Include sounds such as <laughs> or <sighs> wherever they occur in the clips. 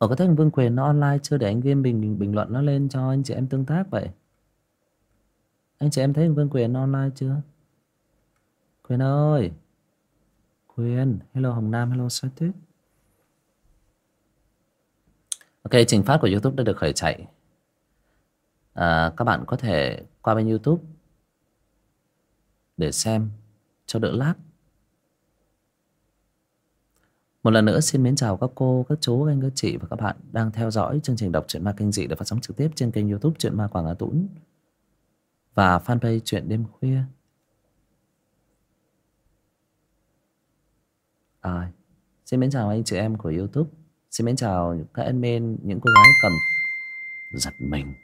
ở cái thằng Vương Quyền nó online chưa để anh Viên bình bình luận nó lên cho anh chị em tương tác vậy? Anh chị em thấy Vương Quyền nó online chưa? Quyền ơi! Quyền hello Hồng Nam hello Sói Tuyết. Ok trình phát của YouTube đã được khởi chạy. À, Các bạn có thể qua bên YouTube Để xem cho đỡ lát một lần nữa xin mến chào các cô, các chú, các anh, các chị và các bạn đang theo dõi chương trình đọc truyện ma kinh dị được phát sóng trực tiếp trên kênh youtube truyện ma Quảng Hà Tũng và fanpage truyện đêm khuya. À, xin mến chào anh chị em của youtube, xin mến chào các admin, những cô gái cầm giật mình,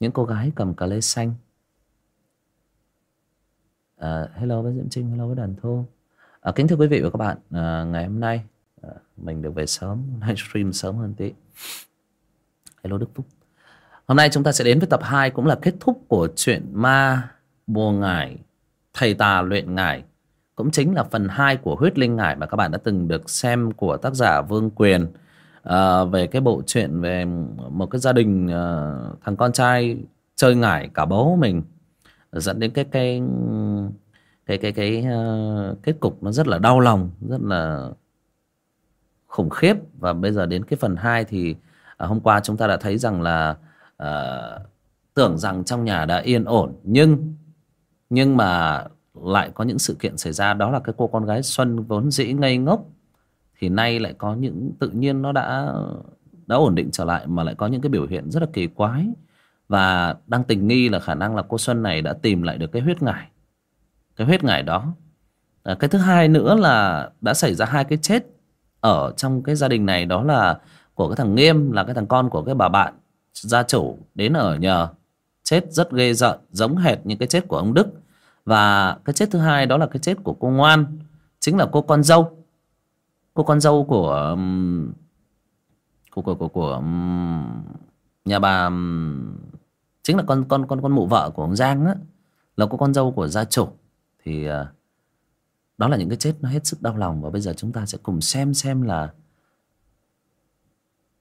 những cô gái cầm cà lê xanh. À, hello với Diễm Trinh, hello với Đàn Thô. À, kính thưa quý vị và các bạn, à, ngày hôm nay à, mình được về sớm, livestream sớm hơn tí. Hello Đức Phúc. Hôm nay chúng ta sẽ đến với tập 2 cũng là kết thúc của chuyện ma bùa ngải, thầy tà luyện ngải. Cũng chính là phần 2 của huyết linh ngải mà các bạn đã từng được xem của tác giả Vương Quyền. À, về cái bộ truyện về một cái gia đình à, thằng con trai chơi ngải cả bố mình dẫn đến cái cái cái cái cái uh, kết cục nó rất là đau lòng rất là khủng khiếp. Và bây giờ đến cái phần 2 thì uh, hôm qua chúng ta đã thấy rằng là uh, tưởng rằng trong nhà đã yên ổn. Nhưng nhưng mà lại có những sự kiện xảy ra. Đó là cái cô con gái Xuân vốn dĩ ngây ngốc thì nay lại có những tự nhiên nó đã đã ổn định trở lại mà lại có những cái biểu hiện rất là kỳ quái. Và đang tình nghi là khả năng là cô Xuân này đã tìm lại được cái huyết ngải cái huyết ngải đó. À, cái thứ hai nữa là đã xảy ra hai cái chết ở trong cái gia đình này đó là của cái thằng nghiêm là cái thằng con của cái bà bạn gia chủ đến ở nhờ. Chết rất ghê rợn giống hệt như cái chết của ông đức. Và cái chết thứ hai đó là cái chết của cô ngoan chính là cô con dâu. Cô con dâu của của của của, của nhà bà chính là con con con con mụ vợ của ông giang á là cô con dâu của gia chủ thì à, đó là những cái chết nó hết sức đau lòng và bây giờ chúng ta sẽ cùng xem xem là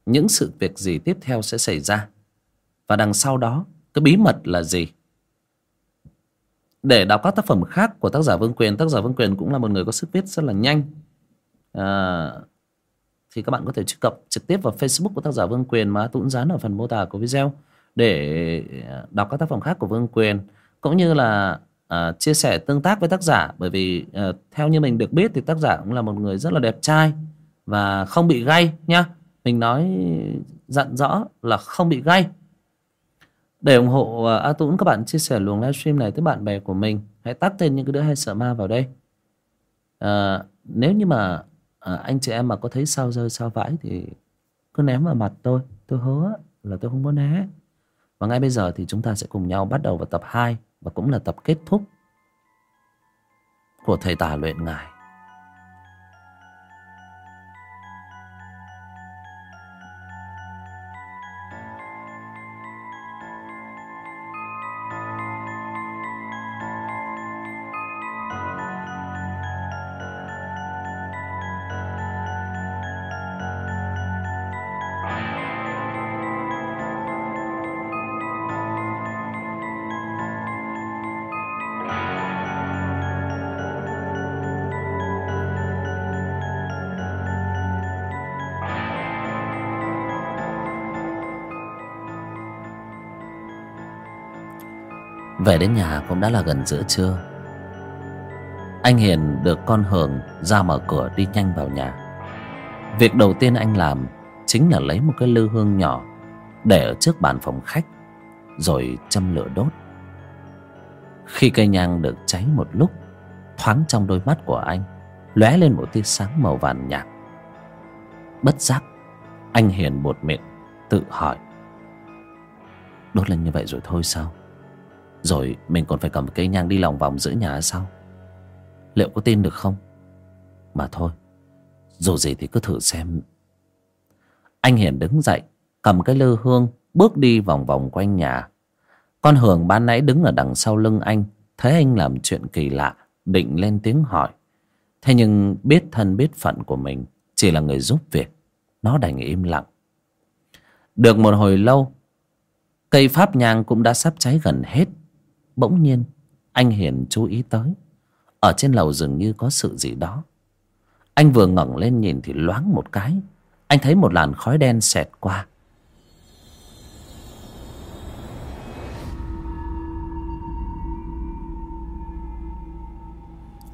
những sự việc gì tiếp theo sẽ xảy ra. Và đằng sau đó cái bí mật là gì? Để đọc các tác phẩm khác của tác giả Vương Quyền tác giả Vương Quyền cũng là một người có sức viết rất là nhanh. À, thì các bạn có thể truy cập trực tiếp vào Facebook của tác giả Vương Quyền mà tụn dán ở phần mô tả của video để à, đọc các tác phẩm khác của Vương Quyền. Cũng như là uh, chia sẻ tương tác với tác giả. Bởi vì uh, theo như mình được biết thì tác giả cũng là một người rất là đẹp trai và không bị gay nhá. Mình nói dặn rõ là không bị gay. Để ủng hộ uh, A Tũng các bạn chia sẻ luồng livestream này tới bạn bè của mình hãy tắt tên những cái đứa hay sợ ma vào đây. Uh, nếu như mà uh, anh chị em mà có thấy sao rơi sao vãi thì cứ ném vào mặt tôi. Tôi hứa là tôi không có né. Và ngay bây giờ thì chúng ta sẽ cùng nhau bắt đầu vào tập 2 và cũng là tập kết thúc của thầy tà luyện ngài. Về đến nhà cũng đã là gần giữa trưa. Anh Hiền được con Hường ra mở cửa đi nhanh vào nhà. Việc đầu tiên anh làm Chính là lấy một cái lư hương nhỏ Để ở trước bàn phòng khách, Rồi châm lửa đốt. Khi cây nhang được cháy một lúc, Thoáng trong đôi mắt của anh lóe lên một tia sáng màu vàng nhạt. Bất giác, Anh Hiền buột miệng Tự hỏi, Đốt lên như vậy rồi thôi sao? Rồi mình còn phải cầm cây nhang đi lòng vòng giữa nhà sao? Liệu có tin được không? Mà thôi, Dù gì thì cứ thử xem. Anh Hiển đứng dậy, Cầm cái lư hương, Bước đi vòng vòng quanh nhà. Con Hường ban nãy đứng ở đằng sau lưng anh, Thấy anh làm chuyện kỳ lạ, Định lên tiếng hỏi. Thế nhưng biết thân biết phận của mình, Chỉ là người giúp việc, nó đành im lặng. Được một hồi lâu, cây pháp nhang cũng đã sắp cháy gần hết bỗng nhiên, anh hiền chú ý tới. Ở trên lầu dường như có sự gì đó. Anh vừa ngẩng lên nhìn thì loáng một cái. Anh thấy một làn khói đen xẹt qua.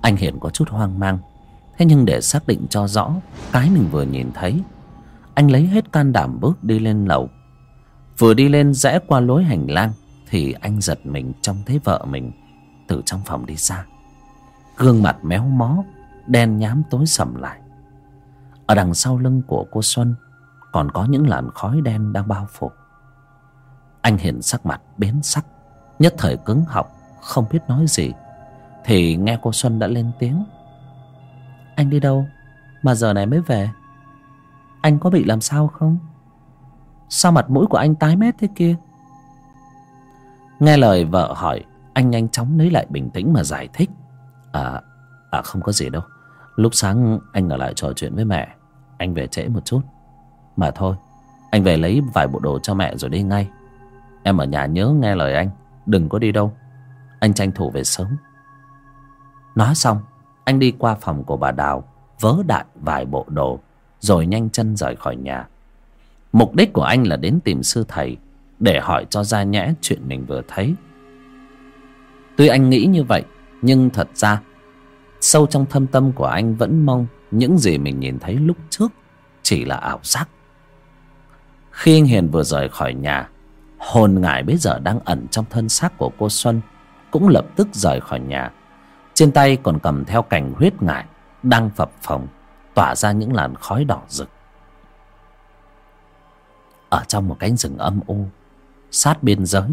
Anh hiền có chút hoang mang. Thế nhưng để xác định cho rõ, cái mình vừa nhìn thấy, anh lấy hết can đảm bước đi lên lầu. Vừa đi lên rẽ qua lối hành lang thì anh giật mình trông thấy vợ mình từ trong phòng đi xa gương mặt méo mó, đen nhám tối sầm lại. Ở đằng sau lưng của cô xuân còn có những làn khói đen đang bao phủ. Anh hiền sắc mặt biến sắc, nhất thời cứng họng, không biết nói gì. Thì nghe cô xuân đã lên tiếng. Anh đi đâu? Mà giờ này mới về. Anh có bị làm sao không? Sao mặt mũi của anh tái mét thế kia? Nghe lời vợ hỏi, anh nhanh chóng lấy lại bình tĩnh mà giải thích. À à không có gì đâu. Lúc sáng anh ở lại trò chuyện với mẹ, anh về trễ một chút. Mà thôi, anh về lấy vài bộ đồ cho mẹ rồi đi ngay. Em ở nhà nhớ nghe lời anh, đừng có đi đâu. Anh tranh thủ về sớm. Nói xong, anh đi qua phòng của bà đào, vớ đại vài bộ đồ, rồi nhanh chân rời khỏi nhà. Mục đích của anh là đến tìm sư thầy để hỏi cho ra nhẽ chuyện mình vừa thấy. Tuy anh nghĩ như vậy, nhưng thật ra, sâu trong thâm tâm của anh vẫn mong những gì mình nhìn thấy lúc trước chỉ là ảo giác. Khi anh hiền vừa rời khỏi nhà, hồn ngải bây giờ đang ẩn trong thân xác của cô xuân cũng lập tức rời khỏi nhà. Trên tay còn cầm theo cành huyết ngải đang phập phồng, tỏa ra những làn khói đỏ rực. Ở trong một cánh rừng âm u sát biên giới.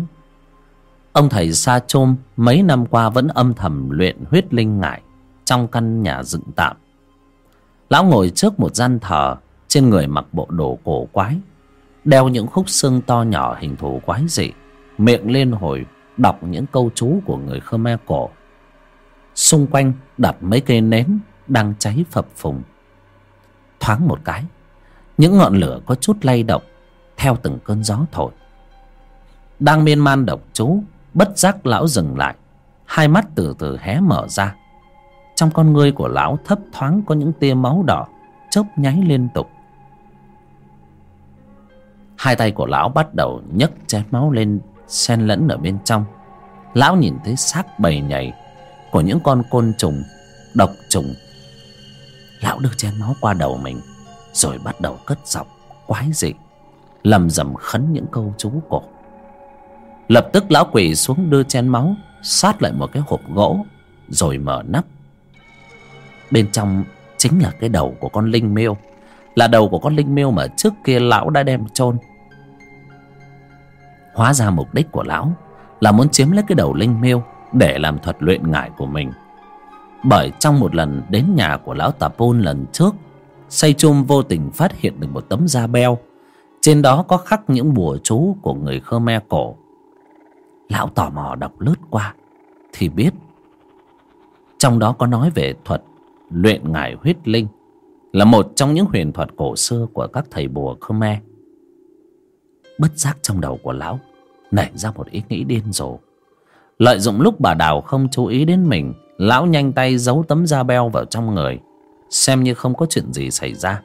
Ông thầy sa chôm mấy năm qua vẫn âm thầm luyện huyết linh ngải trong căn nhà dựng tạm. Lão ngồi trước một gian thờ, trên người mặc bộ đồ cổ quái, đeo những khúc xương to nhỏ hình thù quái dị, miệng lên hồi đọc những câu chú của người khmer cổ. Xung quanh đặt mấy cây nến đang cháy phập phùng. Thoáng một cái, những ngọn lửa có chút lay động theo từng cơn gió thổi đang miên man độc chú, bất giác lão dừng lại. Hai mắt từ từ hé mở ra. Trong con ngươi của lão thấp thoáng có những tia máu đỏ chớp nháy liên tục. Hai tay của lão bắt đầu nhấc chén máu lên, xen lẫn ở bên trong. Lão nhìn thấy xác bầy nhảy của những con côn trùng, độc trùng. Lão đưa chén máu qua đầu mình, rồi bắt đầu cất giọng quái dị, lầm rầm khấn những câu chú cổ lập tức lão quỳ xuống đưa chén máu, sát lại một cái hộp gỗ, rồi mở nắp. Bên trong chính là cái đầu của con linh miêu, là đầu của con linh miêu mà trước kia lão đã đem chôn. Hóa ra mục đích của lão là muốn chiếm lấy cái đầu linh miêu để làm thuật luyện ngải của mình. Bởi trong một lần đến nhà của lão tà pôn lần trước, say chum vô tình phát hiện được một tấm da beo. Trên đó có khắc những bùa chú của người khmer cổ lão tò mò đọc lướt qua, thì biết trong đó có nói về thuật luyện ngải huyết linh, là một trong những huyền thuật cổ xưa của các thầy bùa khmer. Bất giác trong đầu của lão nảy ra một ý nghĩ điên rồ. Lợi dụng lúc bà đào không chú ý đến mình, lão nhanh tay giấu tấm da beo vào trong người, xem như không có chuyện gì xảy ra.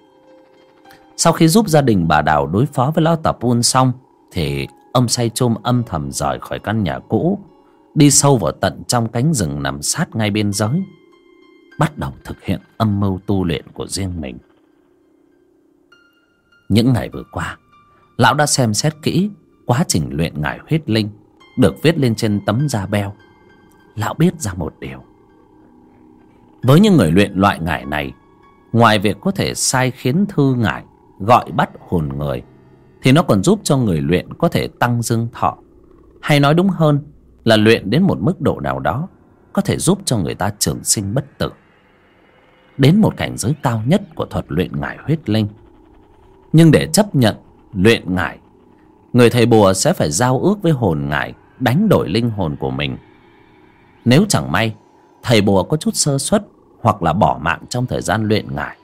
Sau khi giúp gia đình bà đào đối phó với lão tà pun xong, thì ông say chôm âm thầm rời khỏi căn nhà cũ, đi sâu vào tận trong cánh rừng nằm sát ngay biên giới, bắt đầu thực hiện âm mưu tu luyện của riêng mình. Những ngày vừa qua, lão đã xem xét kỹ quá trình luyện ngải huyết linh được viết lên trên tấm da beo. Lão biết ra một điều. Với những người luyện loại ngải này, ngoài việc có thể sai khiến thư ngải, gọi bắt hồn người thì nó còn giúp cho người luyện có thể tăng dương thọ. Hay nói đúng hơn là luyện đến một mức độ nào đó có thể giúp cho người ta trường sinh bất tử. Đến một cảnh giới cao nhất của thuật luyện ngải huyết linh. Nhưng để chấp nhận luyện ngải, người thầy bùa sẽ phải giao ước với hồn ngải đánh đổi linh hồn của mình. Nếu chẳng may thầy bùa có chút sơ suất hoặc là bỏ mạng trong thời gian luyện ngải,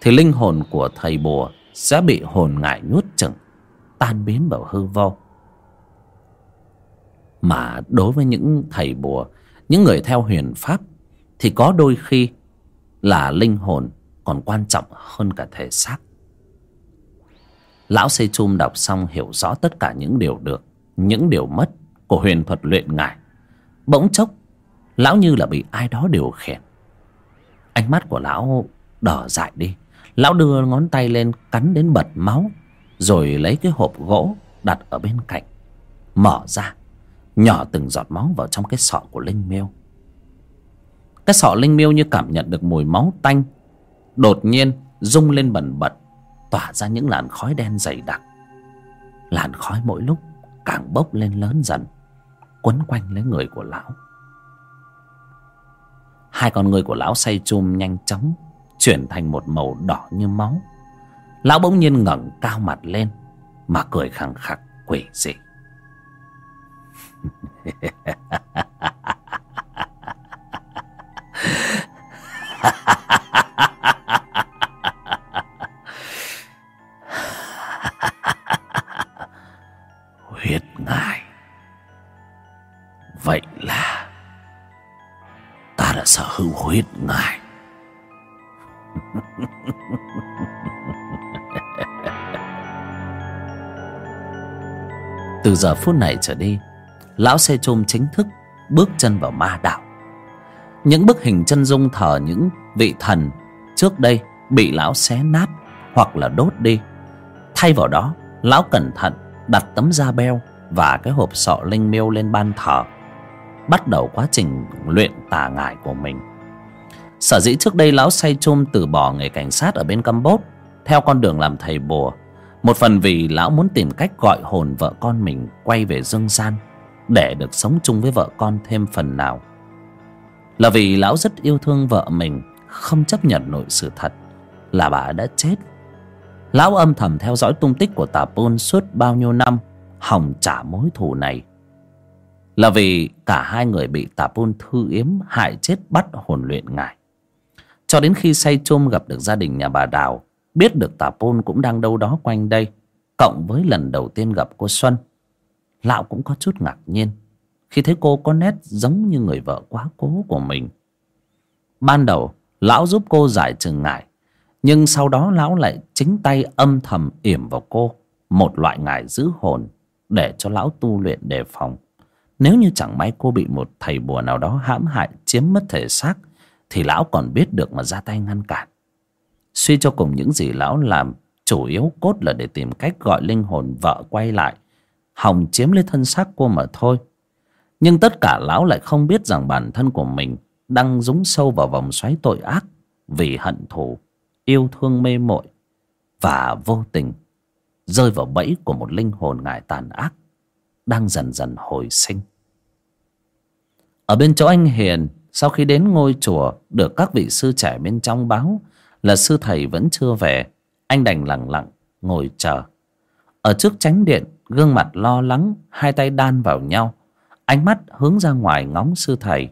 thì linh hồn của thầy bùa sẽ bị hồn ngải nuốt chửng tan biến vào hư vô. Mà đối với những thầy bùa, những người theo huyền pháp, thì có đôi khi là linh hồn còn quan trọng hơn cả thể xác. Lão xây chum đọc xong hiểu rõ tất cả những điều được, những điều mất của huyền thuật luyện ngải. Bỗng chốc, lão như là bị ai đó điều khiển. Ánh mắt của lão đỏ dại đi. Lão đưa ngón tay lên cắn đến bật máu rồi lấy cái hộp gỗ đặt ở bên cạnh, mở ra, nhỏ từng giọt máu vào trong cái sọ của linh miêu. Cái sọ linh miêu như cảm nhận được mùi máu tanh, đột nhiên rung lên bần bật, tỏa ra những làn khói đen dày đặc. Làn khói mỗi lúc càng bốc lên lớn dần, quấn quanh lấy người của lão. Hai con người của lão say chum nhanh chóng, chuyển thành một màu đỏ như máu lão bỗng nhiên ngẩng cao mặt lên, mà cười khẳng khặc, quỷ dị. Huyết ngài. Vậy là ta đã sở hữu huyết ngài. Từ giờ phút này trở đi, lão xe chôm chính thức bước chân vào ma đạo. Những bức hình chân dung thờ những vị thần trước đây bị lão xé nát hoặc là đốt đi. Thay vào đó, lão cẩn thận đặt tấm da beo và cái hộp sọ linh miêu lên ban thờ, bắt đầu quá trình luyện tà ngải của mình. Sở dĩ trước đây lão say chôm từ bỏ nghề cảnh sát ở bên campuchia theo con đường làm thầy bùa một phần vì lão muốn tìm cách gọi hồn vợ con mình quay về dương gian để được sống chung với vợ con thêm phần nào. Là vì lão rất yêu thương vợ mình, không chấp nhận nội sự thật là bà đã chết. Lão âm thầm theo dõi tung tích của tà pôn suốt bao nhiêu năm, hòng trả mối thù này. Là vì cả hai người bị tà pôn thư yếm, hại chết bắt hồn luyện ngài cho đến khi say chôm gặp được gia đình nhà bà đào biết được tà pôn cũng đang đâu đó quanh đây, cộng với lần đầu tiên gặp cô xuân, lão cũng có chút ngạc nhiên khi thấy cô có nét giống như người vợ quá cố của mình. Ban đầu, lão giúp cô giải trừng ngại, nhưng sau đó lão lại chính tay âm thầm yểm vào cô một loại ngải giữ hồn để cho lão tu luyện đề phòng. Nếu như chẳng may cô bị một thầy bùa nào đó hãm hại, chiếm mất thể xác, thì lão còn biết được mà ra tay ngăn cản suy cho cùng những gì lão làm chủ yếu cốt là để tìm cách gọi linh hồn vợ quay lại, hòng chiếm lấy thân xác cô mà thôi. Nhưng tất cả lão lại không biết rằng bản thân của mình đang dúng sâu vào vòng xoáy tội ác vì hận thù, yêu thương mê mội và vô tình rơi vào bẫy của một linh hồn ngài tàn ác đang dần dần hồi sinh. Ở bên chỗ anh hiền, sau khi đến ngôi chùa được các vị sư trẻ bên trong báo là sư thầy vẫn chưa về. Anh đành lặng lặng, ngồi chờ. Ở trước chánh điện, gương mặt lo lắng, hai tay đan vào nhau. Ánh mắt hướng ra ngoài ngóng sư thầy.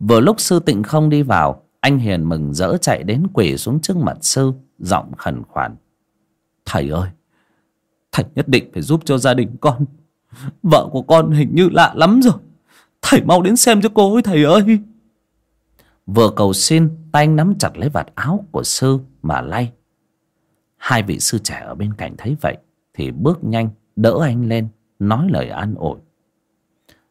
Vừa lúc sư tịnh không đi vào, anh hiền mừng rỡ chạy đến quỳ xuống trước mặt sư, giọng khẩn khoản. Thầy ơi, thầy nhất định phải giúp cho gia đình con. Vợ của con hình như lạ lắm rồi. Thầy mau đến xem cho cô ấy, thầy ơi vừa cầu xin tay anh nắm chặt lấy vạt áo của sư mà lay. Hai vị sư trẻ ở bên cạnh thấy vậy thì bước nhanh đỡ anh lên, nói lời an ủi.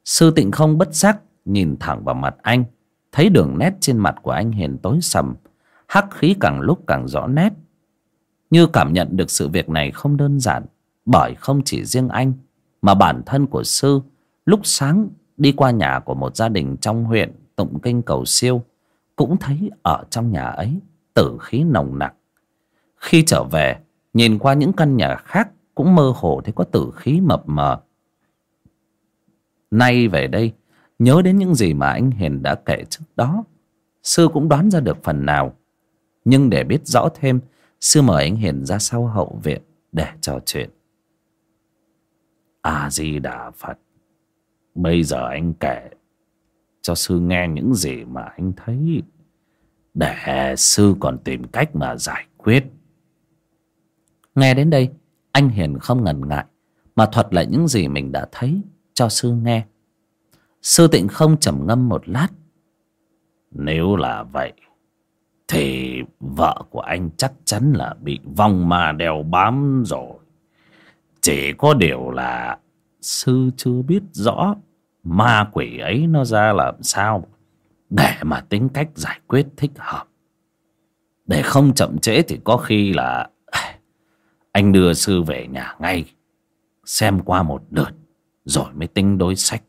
Sư tịnh không bất giác nhìn thẳng vào mặt anh, thấy đường nét trên mặt của anh hiền tối sầm, hắc khí càng lúc càng rõ nét. Như cảm nhận được sự việc này không đơn giản, bởi không chỉ riêng anh, mà bản thân của sư lúc sáng đi qua nhà của một gia đình trong huyện tụng kinh cầu siêu cũng thấy ở trong nhà ấy tử khí nồng nặc. Khi trở về, nhìn qua những căn nhà khác cũng mơ hồ thấy có tử khí mập mờ. Nay về đây, nhớ đến những gì mà anh hiền đã kể trước đó. Sư cũng đoán ra được phần nào. Nhưng để biết rõ thêm, sư mời anh hiền ra sau hậu viện để trò chuyện. A di đà phật, bây giờ anh kể cho sư nghe những gì mà anh thấy. Để sư còn tìm cách mà giải quyết. Nghe đến đây anh hiền không ngần ngại mà thuật lại những gì mình đã thấy cho sư nghe. Sư tịnh không trầm ngâm một lát. Nếu là vậy thì vợ của anh chắc chắn là bị vong ma đeo bám rồi. Chỉ có điều là sư chưa biết rõ ma quỷ ấy nó ra làm sao để mà tính cách giải quyết thích hợp? Để không chậm trễ thì có khi là, <sighs> anh đưa sư về nhà ngay, xem qua một lượt rồi mới tính đối sách.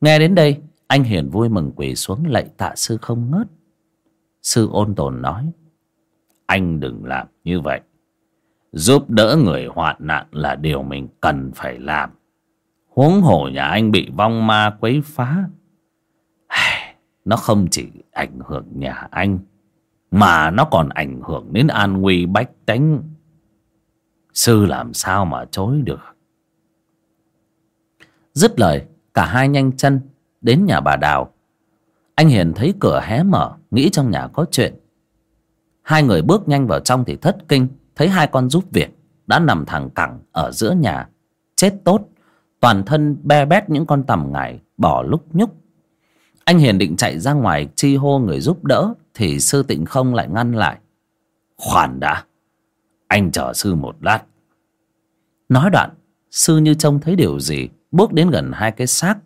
Nghe đến đây, anh hiền vui mừng quỳ xuống lạy tạ sư không ngớt. Sư ôn tồn nói, anh đừng làm như vậy. Giúp đỡ người hoạn nạn là điều mình cần phải làm huống hồ nhà anh bị vong ma quấy phá. Nó không chỉ ảnh hưởng nhà anh, mà nó còn ảnh hưởng đến an nguy bách tánh. Sư làm sao mà chối được? Dứt lời, cả hai nhanh chân đến nhà bà đào. Anh hiền thấy cửa hé mở, nghĩ trong nhà có chuyện. Hai người bước nhanh vào trong thì thất kinh, thấy hai con giúp việc đã nằm thẳng cẳng ở giữa nhà. Chết tốt toàn thân be bét những con tằm ngải bỏ lúc nhúc. Anh hiền định chạy ra ngoài chi hô người giúp đỡ, thì sư tịnh không lại ngăn lại. Khoản đã, anh chờ sư một lát. Nói đoạn, sư như trông thấy điều gì, bước đến gần hai cái xác.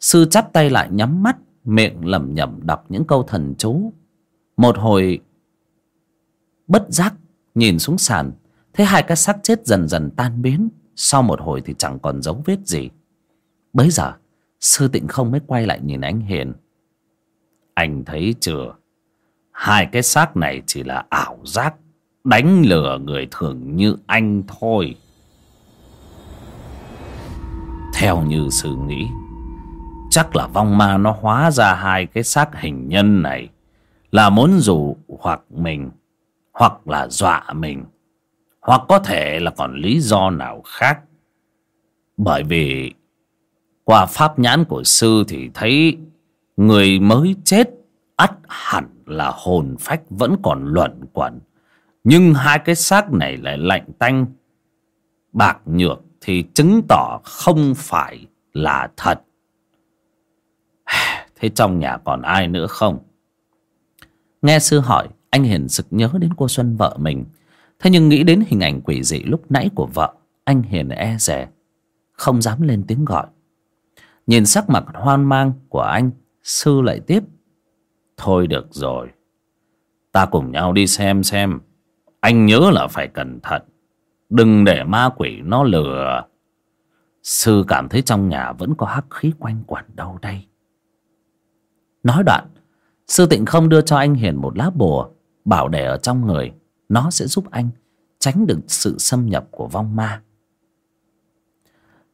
Sư chắp tay lại nhắm mắt, miệng lẩm nhẩm đọc những câu thần chú. Một hồi, bất giác, nhìn xuống sàn, thấy hai cái xác chết dần dần tan biến sau một hồi thì chẳng còn dấu vết gì. Bấy giờ, sư tịnh không mới quay lại nhìn anh hiền. Anh thấy chưa? Hai cái xác này chỉ là ảo giác, đánh lừa người thường như anh thôi. Theo như sư nghĩ, chắc là vong ma nó hóa ra hai cái xác hình nhân này, là muốn dụ hoặc mình, hoặc là dọa mình hoặc có thể là còn lý do nào khác. Bởi vì qua pháp nhãn của sư thì thấy người mới chết ắt hẳn là hồn phách vẫn còn luẩn quẩn. Nhưng hai cái xác này lại lạnh tanh. Bạc nhược thì chứng tỏ không phải là thật. <sighs> Thế trong nhà còn ai nữa không? Nghe sư hỏi, anh hiền sực nhớ đến cô xuân vợ mình thế nhưng nghĩ đến hình ảnh quỷ dị lúc nãy của vợ, anh hiền e rè không dám lên tiếng gọi. Nhìn sắc mặt hoang mang của anh, sư lại tiếp, thôi được rồi, ta cùng nhau đi xem xem. Anh nhớ là phải cẩn thận, đừng để ma quỷ nó lừa. Sư cảm thấy trong nhà vẫn có hắc khí quanh quẩn đâu đây. Nói đoạn, sư tịnh không đưa cho anh hiền một lá bùa bảo để ở trong người nó sẽ giúp anh tránh được sự xâm nhập của vong ma.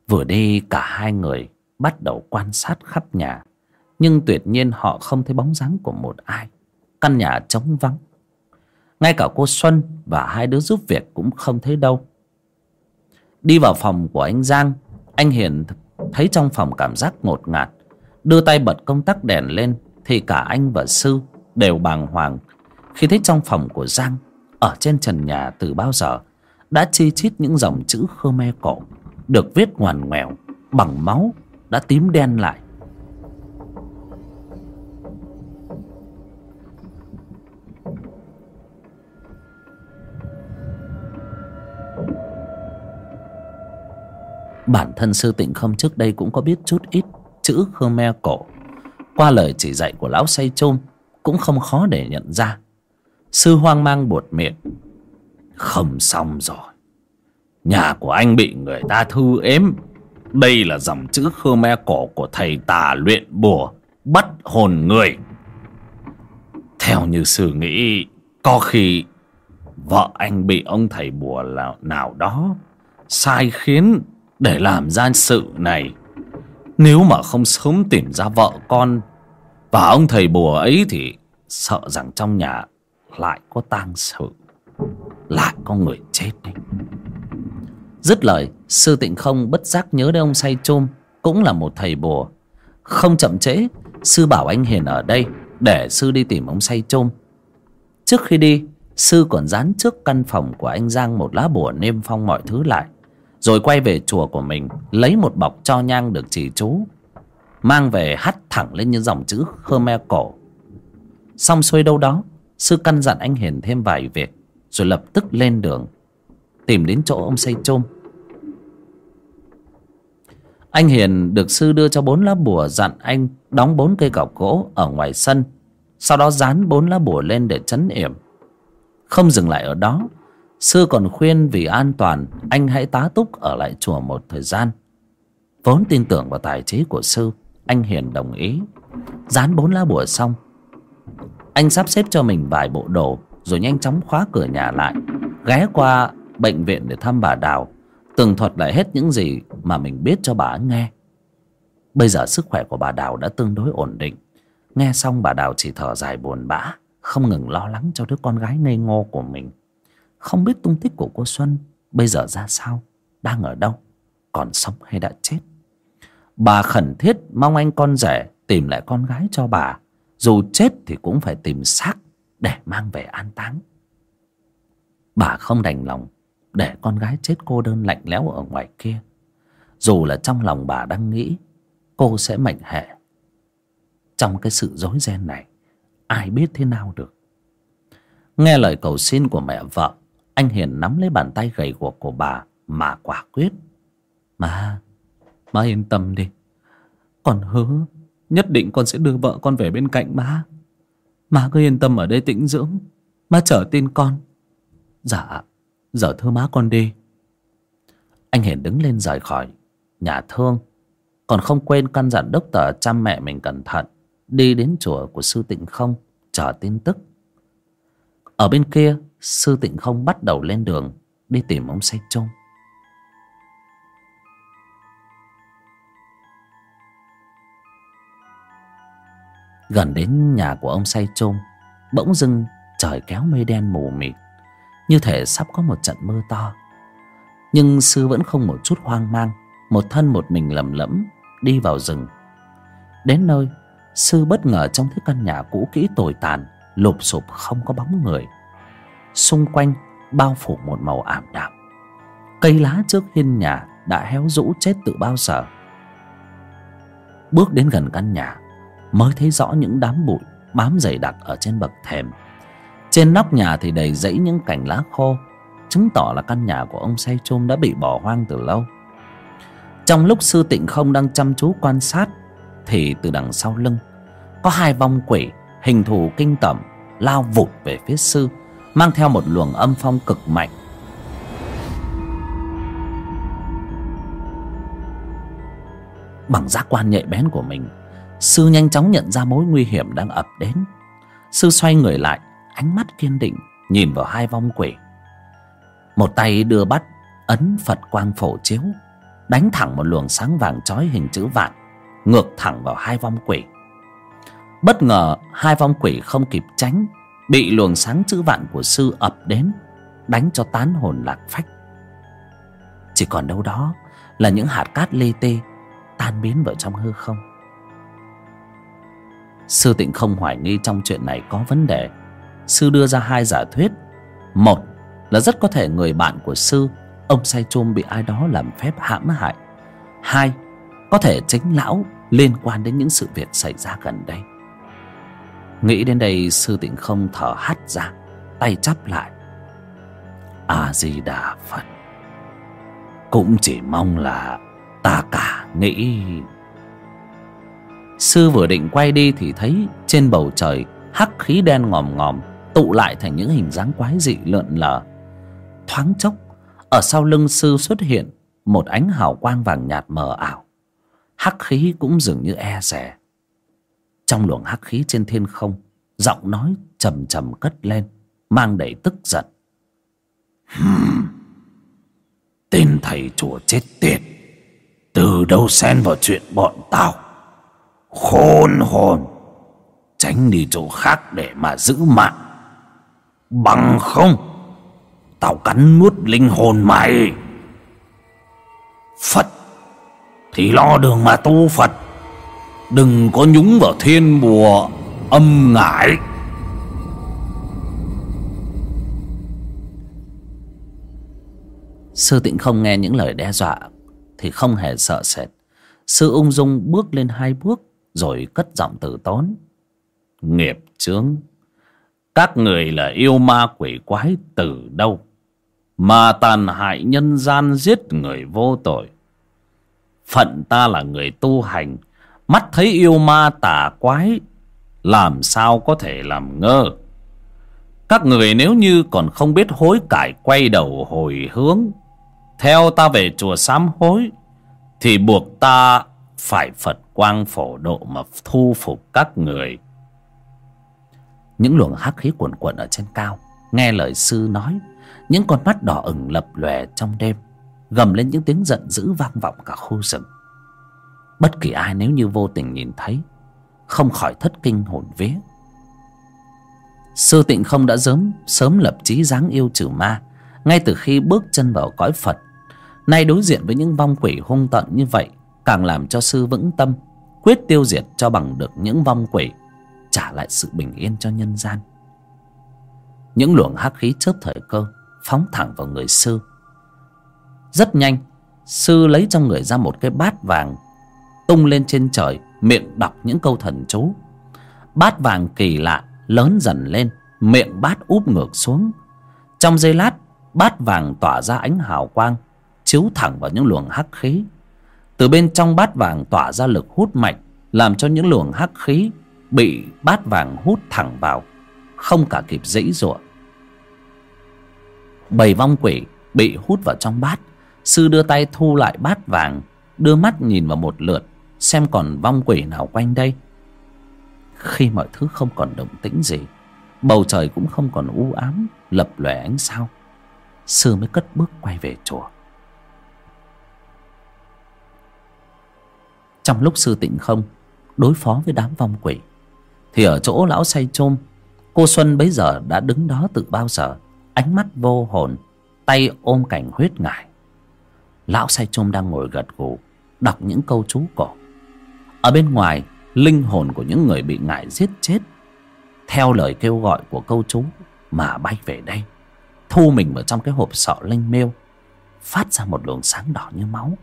Vừa đi, cả hai người bắt đầu quan sát khắp nhà. Nhưng tuyệt nhiên họ không thấy bóng dáng của một ai. Căn nhà trống vắng. Ngay cả cô xuân và hai đứa giúp việc cũng không thấy đâu. Đi vào phòng của anh giang, anh hiền thấy trong phòng cảm giác ngột ngạt. Đưa tay bật công tắc đèn lên thì cả anh và sư đều bàng hoàng khi thấy trong phòng của giang ở trên trần nhà từ bao giờ, đã chi chít những dòng chữ khmer cổ, được viết ngoằn ngoèo, bằng máu, đã tím đen lại. Bản thân sư tịnh không trước đây cũng có biết chút ít chữ khmer cổ. Qua lời chỉ dạy của lão say chôm, cũng không khó để nhận ra sư hoang mang buột miệng. Không xong rồi. Nhà của anh bị người ta thư ếm. Đây là dòng chữ khmer cổ của thầy tà luyện bùa bắt hồn người. Theo như sư nghĩ, có khi vợ anh bị ông thầy bùa nào đó sai khiến để làm ra sự này. Nếu mà không sớm tìm ra vợ con và ông thầy bùa ấy thì sợ rằng trong nhà lại có tang sự, lại có người chết đấy dứt lời, sư tịnh không bất giác nhớ đến ông say chôm, cũng là một thầy bùa. Không chậm trễ, sư bảo anh hiền ở đây để sư đi tìm ông say chôm. Trước khi đi, sư còn dán trước căn phòng của anh giang một lá bùa niêm phong mọi thứ lại, rồi quay về chùa của mình, lấy một bọc cho nhang được chỉ chú, mang về hắt thẳng lên những dòng chữ khmer cổ. Xong xuôi đâu đó sư căn dặn anh hiền thêm vài việc, rồi lập tức lên đường, tìm đến chỗ ông xây chôm. Anh hiền được sư đưa cho bốn lá bùa dặn anh đóng bốn cây cọc gỗ ở ngoài sân, sau đó dán bốn lá bùa lên để chấn yểm. Không dừng lại ở đó, sư còn khuyên vì an toàn, anh hãy tá túc ở lại chùa một thời gian. Vốn tin tưởng vào tài trí của sư, anh hiền đồng ý. Dán bốn lá bùa xong anh sắp xếp cho mình vài bộ đồ, rồi nhanh chóng khóa cửa nhà lại, ghé qua bệnh viện để thăm bà đào, tường thuật lại hết những gì mà mình biết cho bà ấy nghe. Bây giờ sức khỏe của bà đào đã tương đối ổn định. Nghe xong, bà đào chỉ thở dài buồn bã, không ngừng lo lắng cho đứa con gái ngây ngô của mình. Không biết tung tích của cô xuân bây giờ ra sao, đang ở đâu, còn sống hay đã chết. Bà khẩn thiết mong anh con rể tìm lại con gái cho bà dù chết thì cũng phải tìm xác để mang về an táng. Bà không đành lòng để con gái chết cô đơn lạnh lẽo ở ngoài kia. Dù là trong lòng bà đang nghĩ, cô sẽ mệnh hệ. Trong cái sự rối ren này, ai biết thế nào được? Nghe lời cầu xin của mẹ vợ, anh hiền nắm lấy bàn tay gầy guộc của bà mà quả quyết. Mà má yên tâm đi. Con hứa nhất định con sẽ đưa vợ con về bên cạnh má. Má cứ yên tâm ở đây tĩnh dưỡng. Má chờ tin con. Dạ giờ thưa má con đi. Anh hiền đứng lên rời khỏi nhà thương. Còn không quên căn dặn đốc tờ chăm mẹ mình cẩn thận. Đi đến chùa của sư tịnh không, chờ tin tức. Ở bên kia, sư tịnh không bắt đầu lên đường đi tìm ông say chung. Gần đến nhà của ông say trôm bỗng dưng trời kéo mây đen mù mịt, như thể sắp có một trận mưa to. Nhưng sư vẫn không một chút hoang mang, một thân một mình lầm lẫm đi vào rừng. Đến nơi, sư bất ngờ trong thấy căn nhà cũ kỹ tồi tàn, lụp sụp không có bóng người. Xung quanh bao phủ một màu ảm đạm. Cây lá trước hiên nhà đã héo rũ chết từ bao giờ. Bước đến gần căn nhà mới thấy rõ những đám bụi bám dày đặc ở trên bậc thềm. Trên nóc nhà thì đầy rẫy những cành lá khô, chứng tỏ là căn nhà của ông say chôm đã bị bỏ hoang từ lâu. Trong lúc sư tịnh không đang chăm chú quan sát, thì từ đằng sau lưng, có hai vong quỷ hình thù kinh tởm lao vụt về phía sư, mang theo một luồng âm phong cực mạnh. Bằng giác quan nhạy bén của mình sư nhanh chóng nhận ra mối nguy hiểm đang ập đến. Sư xoay người lại, ánh mắt kiên định, nhìn vào hai vong quỷ. Một tay đưa bắt, ấn phật quang phổ chiếu, đánh thẳng một luồng sáng vàng chói hình chữ vạn, ngược thẳng vào hai vong quỷ. Bất ngờ, hai vong quỷ không kịp tránh, bị luồng sáng chữ vạn của sư ập đến, đánh cho tán hồn lạc phách. Chỉ còn đâu đó là những hạt cát lê tê tan biến vào trong hư không sư tịnh không hoài nghi trong chuyện này có vấn đề. Sư đưa ra hai giả thuyết. Một là rất có thể người bạn của sư, ông say chôm bị ai đó làm phép hãm hại. Hai, có thể chính lão liên quan đến những sự việc xảy ra gần đây. Nghĩ đến đây, sư tịnh không thở hắt ra, tay chắp lại. A di đà phật. Cũng chỉ mong là ta cả nghĩ sư vừa định quay đi thì thấy trên bầu trời hắc khí đen ngòm ngòm tụ lại thành những hình dáng quái dị lượn lờ. Thoáng chốc, ở sau lưng sư xuất hiện một ánh hào quang vàng nhạt mờ ảo. Hắc khí cũng dường như e rè. Trong luồng hắc khí trên thiên không, giọng nói trầm trầm cất lên, mang đầy tức giận. Tên thầy chùa chết tiệt, từ đâu xen vào chuyện bọn tao? khôn hồn, tránh đi chỗ khác để mà giữ mạng. Bằng không, tao cắn nuốt linh hồn mày. Phật, thì lo đường mà tu phật. Đừng có nhúng vào thiên bùa âm ngải. Sư tịnh không nghe những lời đe dọa thì không hề sợ sệt. Sư ung dung bước lên hai bước rồi cất giọng từ tốn. Nghiệp chướng, các người là yêu ma quỷ quái từ đâu? Mà tàn hại nhân gian giết người vô tội. Phận ta là người tu hành, mắt thấy yêu ma tà quái, làm sao có thể làm ngơ? Các người nếu như còn không biết hối cải quay đầu hồi hướng, theo ta về chùa sám hối, thì buộc ta phải phật quang phổ độ mà thu phục các người. Những luồng hắc khí cuồn cuộn ở trên cao, nghe lời sư nói, những con mắt đỏ ửng lập lòe trong đêm, gầm lên những tiếng giận dữ vang vọng cả khu rừng. Bất kỳ ai nếu như vô tình nhìn thấy, không khỏi thất kinh hồn vía. Sư tịnh không đã sớm sớm lập chí dáng yêu trừ ma, ngay từ khi bước chân vào cõi phật. Nay đối diện với những vong quỷ hung tận như vậy, càng làm cho sư vững tâm quyết tiêu diệt cho bằng được những vong quỷ, trả lại sự bình yên cho nhân gian. Những luồng hắc khí chớp thời cơ phóng thẳng vào người sư. Rất nhanh, sư lấy trong người ra một cái bát vàng, tung lên trên trời, miệng đọc những câu thần chú. Bát vàng kỳ lạ, lớn dần lên, miệng bát úp ngược xuống. Trong giây lát, bát vàng tỏa ra ánh hào quang, chiếu thẳng vào những luồng hắc khí từ bên trong bát vàng tỏa ra lực hút mạnh, làm cho những luồng hắc khí bị bát vàng hút thẳng vào, không cả kịp dãy giụa bầy vong quỷ bị hút vào trong bát. Sư đưa tay thu lại bát vàng, đưa mắt nhìn vào một lượt, xem còn vong quỷ nào quanh đây. Khi mọi thứ không còn động tĩnh gì, bầu trời cũng không còn u ám, lập lòe ánh sao. Sư mới cất bước quay về chùa. Trong lúc sư tịnh không, đối phó với đám vong quỷ, thì ở chỗ lão say chôm, cô xuân bấy giờ đã đứng đó từ bao giờ, ánh mắt vô hồn, tay ôm cảnh huyết ngải. Lão say chôm đang ngồi gật gù, đọc những câu chú cổ. Ở bên ngoài, linh hồn của những người bị ngải giết chết, theo lời kêu gọi của câu chú mà bay về đây, thu mình vào trong cái hộp sọ linh mêu phát ra một luồng sáng đỏ như máu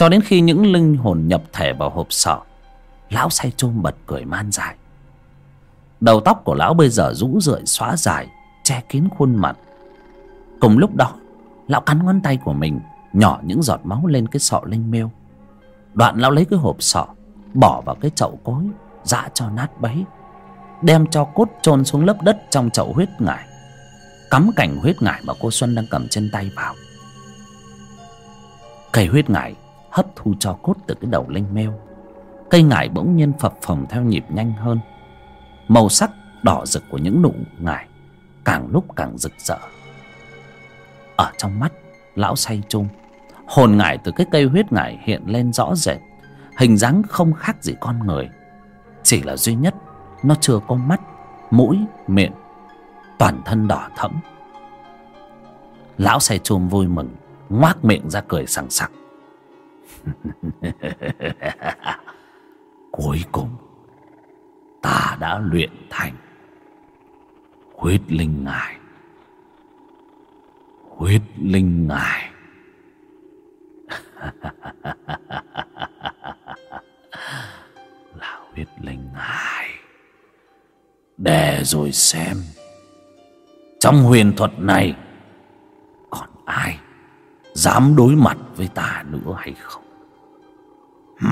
cho đến khi những linh hồn nhập thể vào hộp sọ, lão say chôm bật cười man dài đầu tóc của lão bây giờ rũ rượi xóa dài, che kín khuôn mặt. Cùng lúc đó, lão cắn ngón tay của mình, nhỏ những giọt máu lên cái sọ linh mêu đoạn lão lấy cái hộp sọ, bỏ vào cái chậu cối, dã cho nát bấy, đem cho cốt chôn xuống lớp đất trong chậu huyết ngải, cắm cảnh huyết ngải mà cô xuân đang cầm trên tay vào. Cây huyết ngải hấp thu cho cốt từ cái đầu linh mêu. Cây ngải bỗng nhiên phập phồng theo nhịp nhanh hơn. Màu sắc đỏ rực của những nụ ngải càng lúc càng rực rỡ. Ở trong mắt, lão say chung hồn ngải từ cái cây huyết ngải hiện lên rõ rệt, hình dáng không khác gì con người. Chỉ là duy nhất, nó chưa có mắt, mũi, miệng, toàn thân đỏ thẫm. Lão say chung vui mừng, ngoác miệng ra cười sằng sặc. <laughs> cuối cùng, ta đã luyện thành huyết linh ngài. Huyết linh ngài. <laughs> Là huyết linh ngài. Để rồi xem trong huyền thuật này còn ai dám đối mặt với ta nữa hay không. <laughs>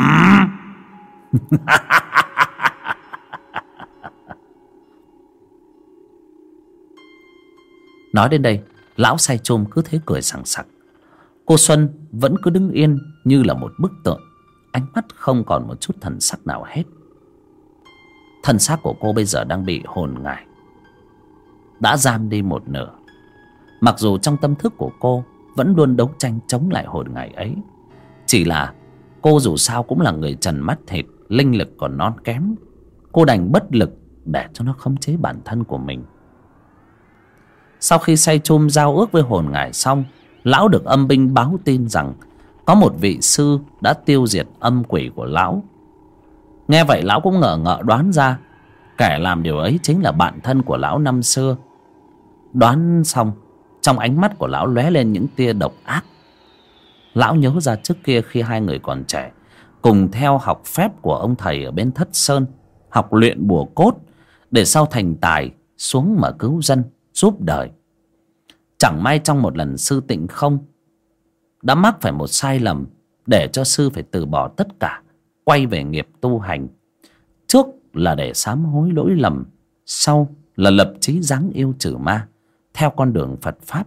nói đến đây, lão say chôm cứ thế cười sảng sặc. Cô xuân vẫn cứ đứng yên như là một bức tượng. Ánh mắt không còn một chút thần sắc nào hết. Thần sắc của cô bây giờ đang bị hồn ngải đã giam đi một nửa. Mặc dù trong tâm thức của cô vẫn luôn đấu tranh chống lại hồn ngải ấy, chỉ là cô dù sao cũng là người trần mắt thịt, linh lực còn non kém. Cô đành bất lực để cho nó khống chế bản thân của mình. Sau khi say chum giao ước với hồn ngải xong, lão được âm binh báo tin rằng có một vị sư đã tiêu diệt âm quỷ của lão. Nghe vậy lão cũng ngờ ngợ đoán ra, kẻ làm điều ấy chính là bạn thân của lão năm xưa. Đoán xong, trong ánh mắt của lão lóe lên những tia độc ác lão nhớ ra trước kia khi hai người còn trẻ, cùng theo học phép của ông thầy ở bên thất sơn, học luyện bùa cốt để sau thành tài xuống mà cứu dân, giúp đời. Chẳng may trong một lần sư tịnh không, đã mắc phải một sai lầm để cho sư phải từ bỏ tất cả, quay về nghiệp tu hành. Trước là để sám hối lỗi lầm, sau là lập chí dáng yêu trừ ma, theo con đường phật pháp.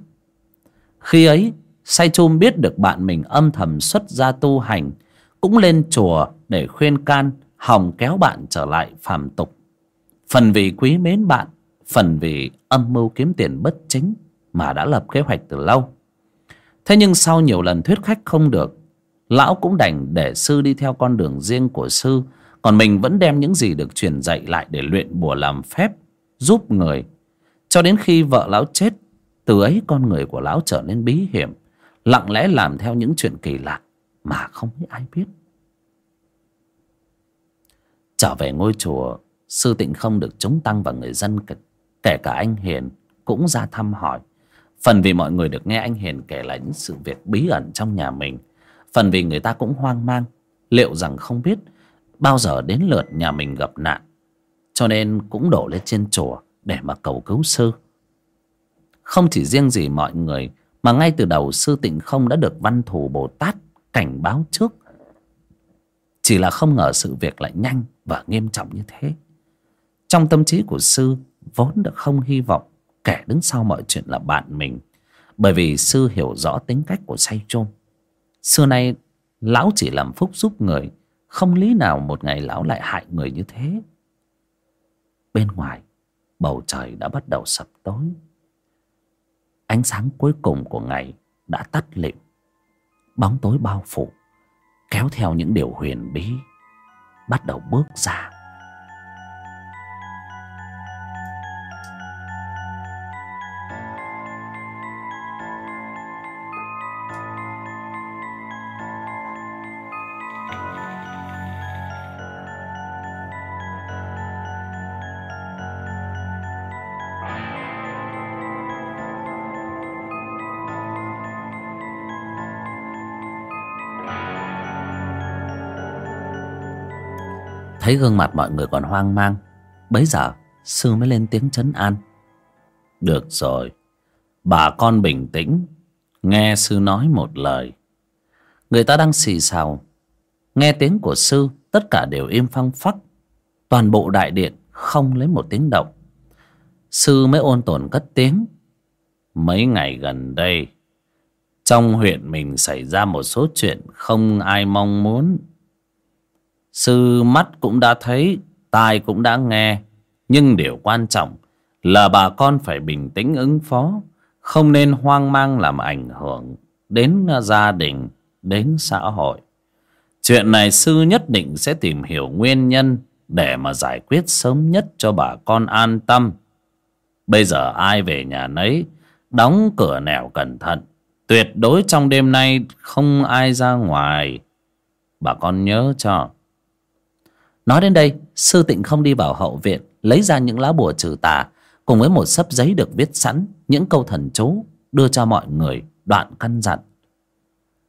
Khi ấy say chum biết được bạn mình âm thầm xuất gia tu hành, cũng lên chùa để khuyên can hòng kéo bạn trở lại phàm tục. Phần vì quý mến bạn, phần vì âm mưu kiếm tiền bất chính mà đã lập kế hoạch từ lâu. Thế nhưng sau nhiều lần thuyết khách không được, lão cũng đành để sư đi theo con đường riêng của sư, còn mình vẫn đem những gì được truyền dạy lại để luyện bùa làm phép, giúp người. Cho đến khi vợ lão chết, từ ấy con người của lão trở nên bí hiểm lặng lẽ làm theo những chuyện kỳ lạ mà không biết ai biết. Trở về ngôi chùa, sư tịnh không được chúng tăng và người dân kể cả anh hiền cũng ra thăm hỏi. Phần vì mọi người được nghe anh hiền kể lại những sự việc bí ẩn trong nhà mình. Phần vì người ta cũng hoang mang, liệu rằng không biết bao giờ đến lượt nhà mình gặp nạn, cho nên cũng đổ lên trên chùa để mà cầu cứu sư. Không chỉ riêng gì mọi người mà ngay từ đầu sư tịnh không đã được văn thù bồ tát cảnh báo trước. Chỉ là không ngờ sự việc lại nhanh và nghiêm trọng như thế. Trong tâm trí của sư, vốn đã không hy vọng kẻ đứng sau mọi chuyện là bạn mình. Bởi vì sư hiểu rõ tính cách của say chôn xưa nay, lão chỉ làm phúc giúp người, không lý nào một ngày lão lại hại người như thế. Bên ngoài, bầu trời đã bắt đầu sập tối ánh sáng cuối cùng của ngày đã tắt lịm. Bóng tối bao phủ, kéo theo những điều huyền bí, bắt đầu bước ra. Thấy gương mặt mọi người còn hoang mang, bấy giờ sư mới lên tiếng chấn an. Được rồi, bà con bình tĩnh, nghe sư nói một lời. Người ta đang xì xào, nghe tiếng của sư, tất cả đều im phăng phắc. Toàn bộ đại điện không lấy một tiếng động. Sư mới ôn tồn cất tiếng. Mấy ngày gần đây, trong huyện mình xảy ra một số chuyện không ai mong muốn. Sư mắt cũng đã thấy, tai cũng đã nghe. Nhưng điều quan trọng là bà con phải bình tĩnh ứng phó. Không nên hoang mang làm ảnh hưởng đến gia đình, đến xã hội. Chuyện này sư nhất định sẽ tìm hiểu nguyên nhân để mà giải quyết sớm nhất cho bà con an tâm. Bây giờ ai về nhà nấy, đóng cửa nẻo cẩn thận. Tuyệt đối trong đêm nay không ai ra ngoài. Bà con nhớ cho. Nói đến đây, Sư tịnh không đi vào hậu viện, Lấy ra những lá bùa trừ tà, Cùng với một sấp giấy được viết sẵn, Những câu thần chú, Đưa cho mọi người, đoạn căn dặn.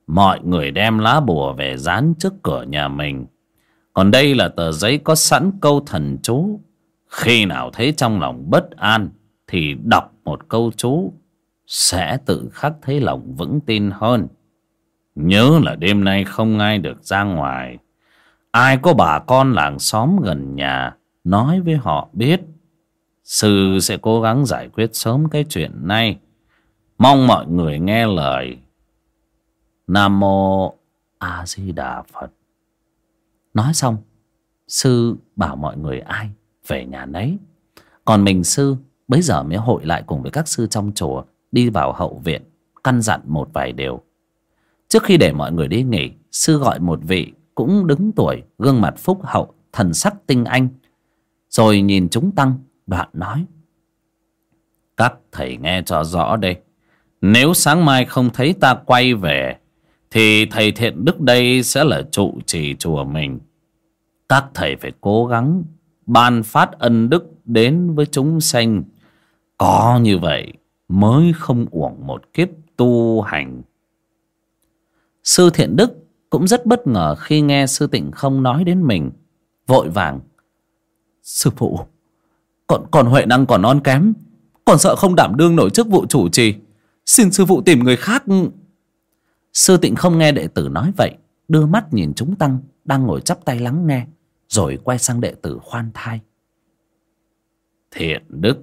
Mọi người đem lá bùa về dán trước cửa nhà mình. Còn đây là tờ giấy có sẵn câu thần chú. Khi nào thấy trong lòng bất an, Thì đọc một câu chú, Sẽ tự khắc thấy lòng vững tin hơn. Nhớ là đêm nay không ai được ra ngoài. Ai có bà con làng xóm gần nhà Nói với họ biết, Sư sẽ cố gắng giải quyết sớm cái chuyện này. Mong mọi người nghe lời. Nam Mô A Di Đà Phật. Nói xong, Sư bảo mọi người ai Về nhà nấy. Còn mình sư, bấy giờ mới hội lại cùng với các sư trong chùa Đi vào hậu viện, Căn dặn một vài điều. Trước khi để mọi người đi nghỉ, Sư gọi một vị cũng đứng tuổi, gương mặt phúc hậu, thần sắc tinh anh. Rồi nhìn chúng tăng đoạn nói, các thầy nghe cho rõ đây nếu sáng mai không thấy ta quay về, thì thầy thiện đức đây sẽ là trụ trì chùa mình. Các thầy phải cố gắng ban phát ân đức đến với chúng sanh. Có như vậy mới không uổng một kiếp tu hành. Sư thiện đức cũng rất bất ngờ khi nghe sư tịnh không nói đến mình. Vội vàng. Sư phụ, còn còn huệ năng còn non kém. Còn sợ không đảm đương nổi chức vụ chủ trì. Xin sư phụ tìm người khác. Sư tịnh không nghe đệ tử nói vậy, đưa mắt nhìn chúng tăng, đang ngồi chắp tay lắng nghe, rồi quay sang đệ tử khoan thai. Thiện đức,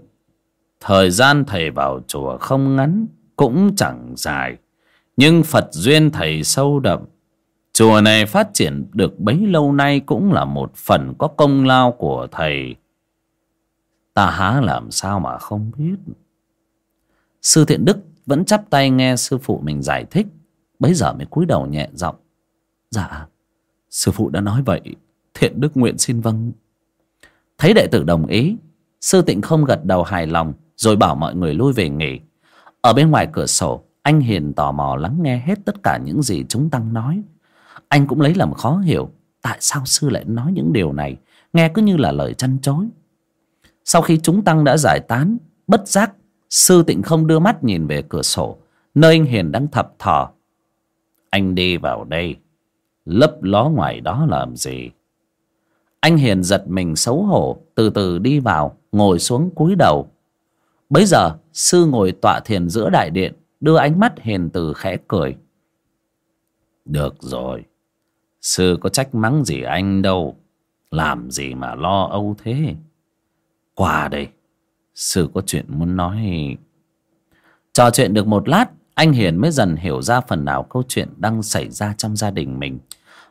thời gian thầy vào chùa không ngắn, cũng chẳng dài. Nhưng phật duyên thầy sâu đậm chùa này phát triển được bấy lâu nay cũng là một phần có công lao của thầy. Ta há làm sao mà không biết? Sư thiện đức vẫn chắp tay nghe sư phụ mình giải thích. Bấy giờ mới cúi đầu nhẹ giọng. Dạ sư phụ đã nói vậy. Thiện đức nguyện xin vâng. Thấy đệ tử đồng ý, sư tịnh không gật đầu hài lòng, rồi bảo mọi người lui về nghỉ. Ở bên ngoài cửa sổ, anh hiền tò mò lắng nghe hết tất cả những gì chúng tăng nói anh cũng lấy làm khó hiểu, tại sao sư lại nói những điều này? Nghe cứ như là lời chăn chối. Sau khi chúng tăng đã giải tán, bất giác, sư tịnh không đưa mắt nhìn về cửa sổ, nơi anh hiền đang thập thò. Anh đi vào đây, lấp ló ngoài đó làm gì? Anh hiền giật mình xấu hổ, từ từ đi vào, ngồi xuống cúi đầu. Bấy giờ, sư ngồi tọa thiền giữa đại điện, đưa ánh mắt hiền từ khẽ cười. Được rồi sư có trách mắng gì anh đâu. Làm gì mà lo âu thế? Qua đây. Sư có chuyện muốn nói. Trò chuyện được một lát, anh hiền mới dần hiểu ra phần nào câu chuyện đang xảy ra trong gia đình mình.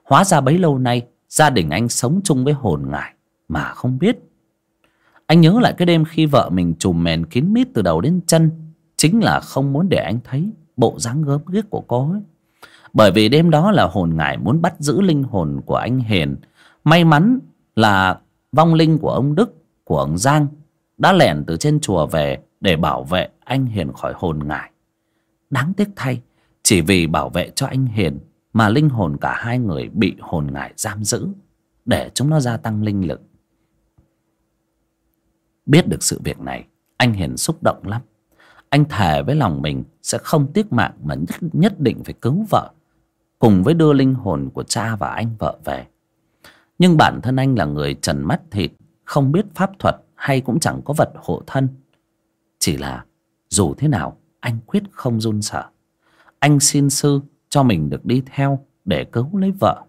Hóa ra bấy lâu nay, gia đình anh sống chung với hồn ngải mà không biết. Anh nhớ lại cái đêm khi vợ mình trùm mền kín mít từ đầu đến chân, chính là không muốn để anh thấy bộ dáng gớm ghiếc của cô ấy bởi vì đêm đó là hồn ngải muốn bắt giữ linh hồn của anh hiền may mắn là vong linh của ông đức của ông giang đã lẻn từ trên chùa về để bảo vệ anh hiền khỏi hồn ngải. Đáng tiếc thay chỉ vì bảo vệ cho anh hiền mà linh hồn cả hai người bị hồn ngải giam giữ để chúng nó gia tăng linh lực. Biết được sự việc này anh hiền xúc động lắm. Anh thề với lòng mình sẽ không tiếc mạng mà nhất, nhất định phải cứu vợ cùng với đưa linh hồn của cha và anh vợ về. Nhưng bản thân anh là người trần mắt thịt, không biết pháp thuật hay cũng chẳng có vật hộ thân. Chỉ là dù thế nào, anh quyết không run sợ. Anh xin sư cho mình được đi theo để cứu lấy vợ.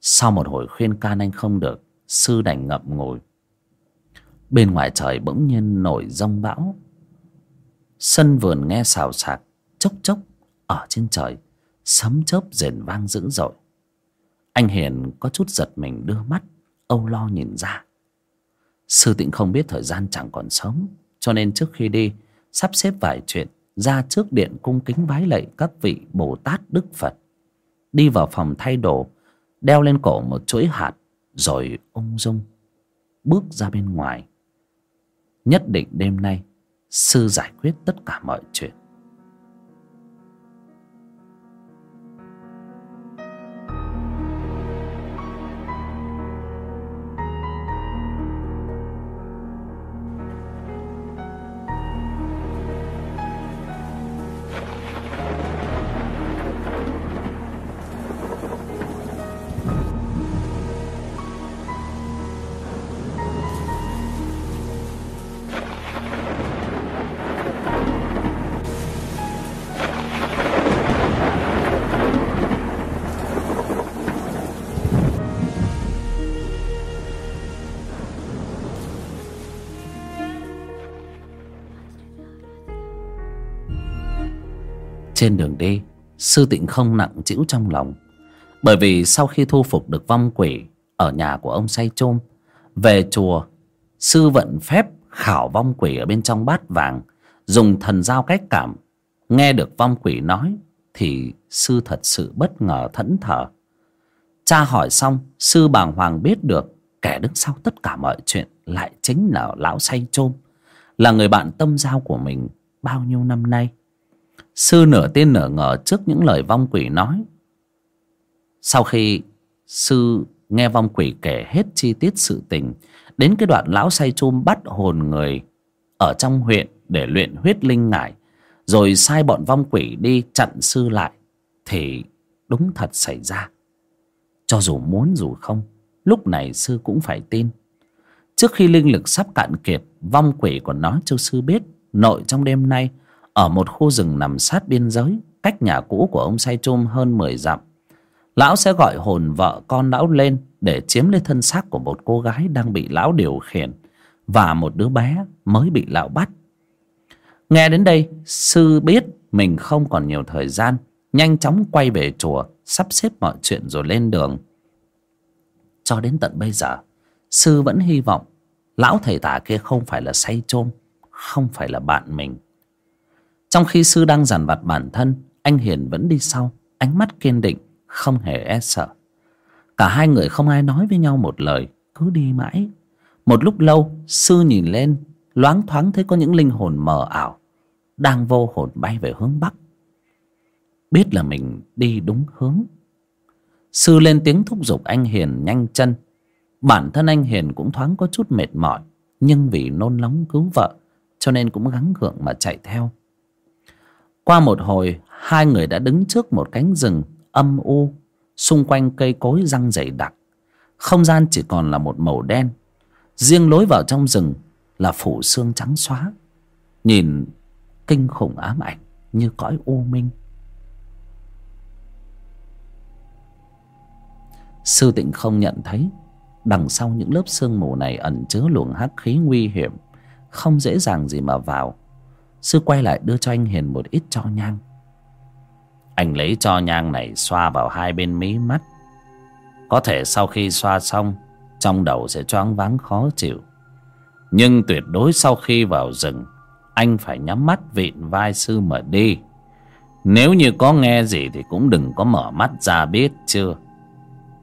Sau một hồi khuyên can anh không được, sư đành ngậm ngùi. Bên ngoài trời bỗng nhiên nổi rông bão. Sân vườn nghe xào xạc, chốc chốc ở trên trời sấm chớp rền vang dữ dội. Anh hiền có chút giật mình đưa mắt, âu lo nhìn ra. Sư tịnh không biết thời gian chẳng còn sớm, cho nên trước khi đi, sắp xếp vài chuyện ra trước điện cung kính vái lạy các vị bồ tát đức phật. Đi vào phòng thay đồ, đeo lên cổ một chuỗi hạt, rồi ung dung, bước ra bên ngoài. Nhất định đêm nay, sư giải quyết tất cả mọi chuyện. Sư tịnh không nặng trĩu trong lòng. Bởi vì sau khi thu phục được vong quỷ ở nhà của ông say chôm về chùa, sư vận phép khảo vong quỷ ở bên trong bát vàng, dùng thần giao cách cảm, nghe được vong quỷ nói thì sư thật sự bất ngờ thẫn thờ. Cha hỏi xong, sư bàng hoàng biết được kẻ đứng sau tất cả mọi chuyện lại chính là lão say chôm là người bạn tâm giao của mình bao nhiêu năm nay sư nửa tin nửa ngờ trước những lời vong quỷ nói. Sau khi sư nghe vong quỷ kể hết chi tiết sự tình, đến cái đoạn lão say chum bắt hồn người ở trong huyện để luyện huyết linh ngải, rồi sai bọn vong quỷ đi chặn sư lại, thì đúng thật xảy ra. Cho dù muốn dù không, lúc này sư cũng phải tin. Trước khi linh lực sắp cạn kiệt, vong quỷ còn nói cho sư biết, nội trong đêm nay ở một khu rừng nằm sát biên giới, cách nhà cũ của ông say chôm hơn mười dặm. Lão sẽ gọi hồn vợ con lão lên để chiếm lấy thân xác của một cô gái đang bị lão điều khiển và một đứa bé mới bị lão bắt. Nghe đến đây, sư biết mình không còn nhiều thời gian, nhanh chóng quay về chùa, sắp xếp mọi chuyện rồi lên đường. Cho đến tận bây giờ, sư vẫn hy vọng lão thầy tả kia không phải là say chôm không phải là bạn mình trong khi sư đang dằn vặt bản thân, anh hiền vẫn đi sau, ánh mắt kiên định, không hề e sợ. Cả hai người không ai nói với nhau một lời, cứ đi mãi. Một lúc lâu, sư nhìn lên, loáng thoáng thấy có những linh hồn mờ ảo, đang vô hồn bay về hướng bắc. Biết là mình đi đúng hướng. Sư lên tiếng thúc giục anh hiền nhanh chân. Bản thân anh hiền cũng thoáng có chút mệt mỏi, nhưng vì nôn nóng cứu vợ, cho nên cũng gắng gượng mà chạy theo qua một hồi, hai người đã đứng trước một cánh rừng âm u, xung quanh cây cối răng dày đặc. Không gian chỉ còn là một màu đen. Riêng lối vào trong rừng là phủ xương trắng xóa. Nhìn kinh khủng ám ảnh như cõi u minh. Sư tịnh không nhận thấy. Đằng sau những lớp sương mù này ẩn chứa luồng hắc khí nguy hiểm. Không dễ dàng gì mà vào sư quay lại đưa cho anh hiền một ít cho nhang. Anh lấy cho nhang này xoa vào hai bên mí mắt. Có thể sau khi xoa xong, trong đầu sẽ choáng váng khó chịu. Nhưng tuyệt đối sau khi vào rừng, anh phải nhắm mắt vịn vai sư mà đi. Nếu như có nghe gì thì cũng đừng có mở mắt ra biết chưa?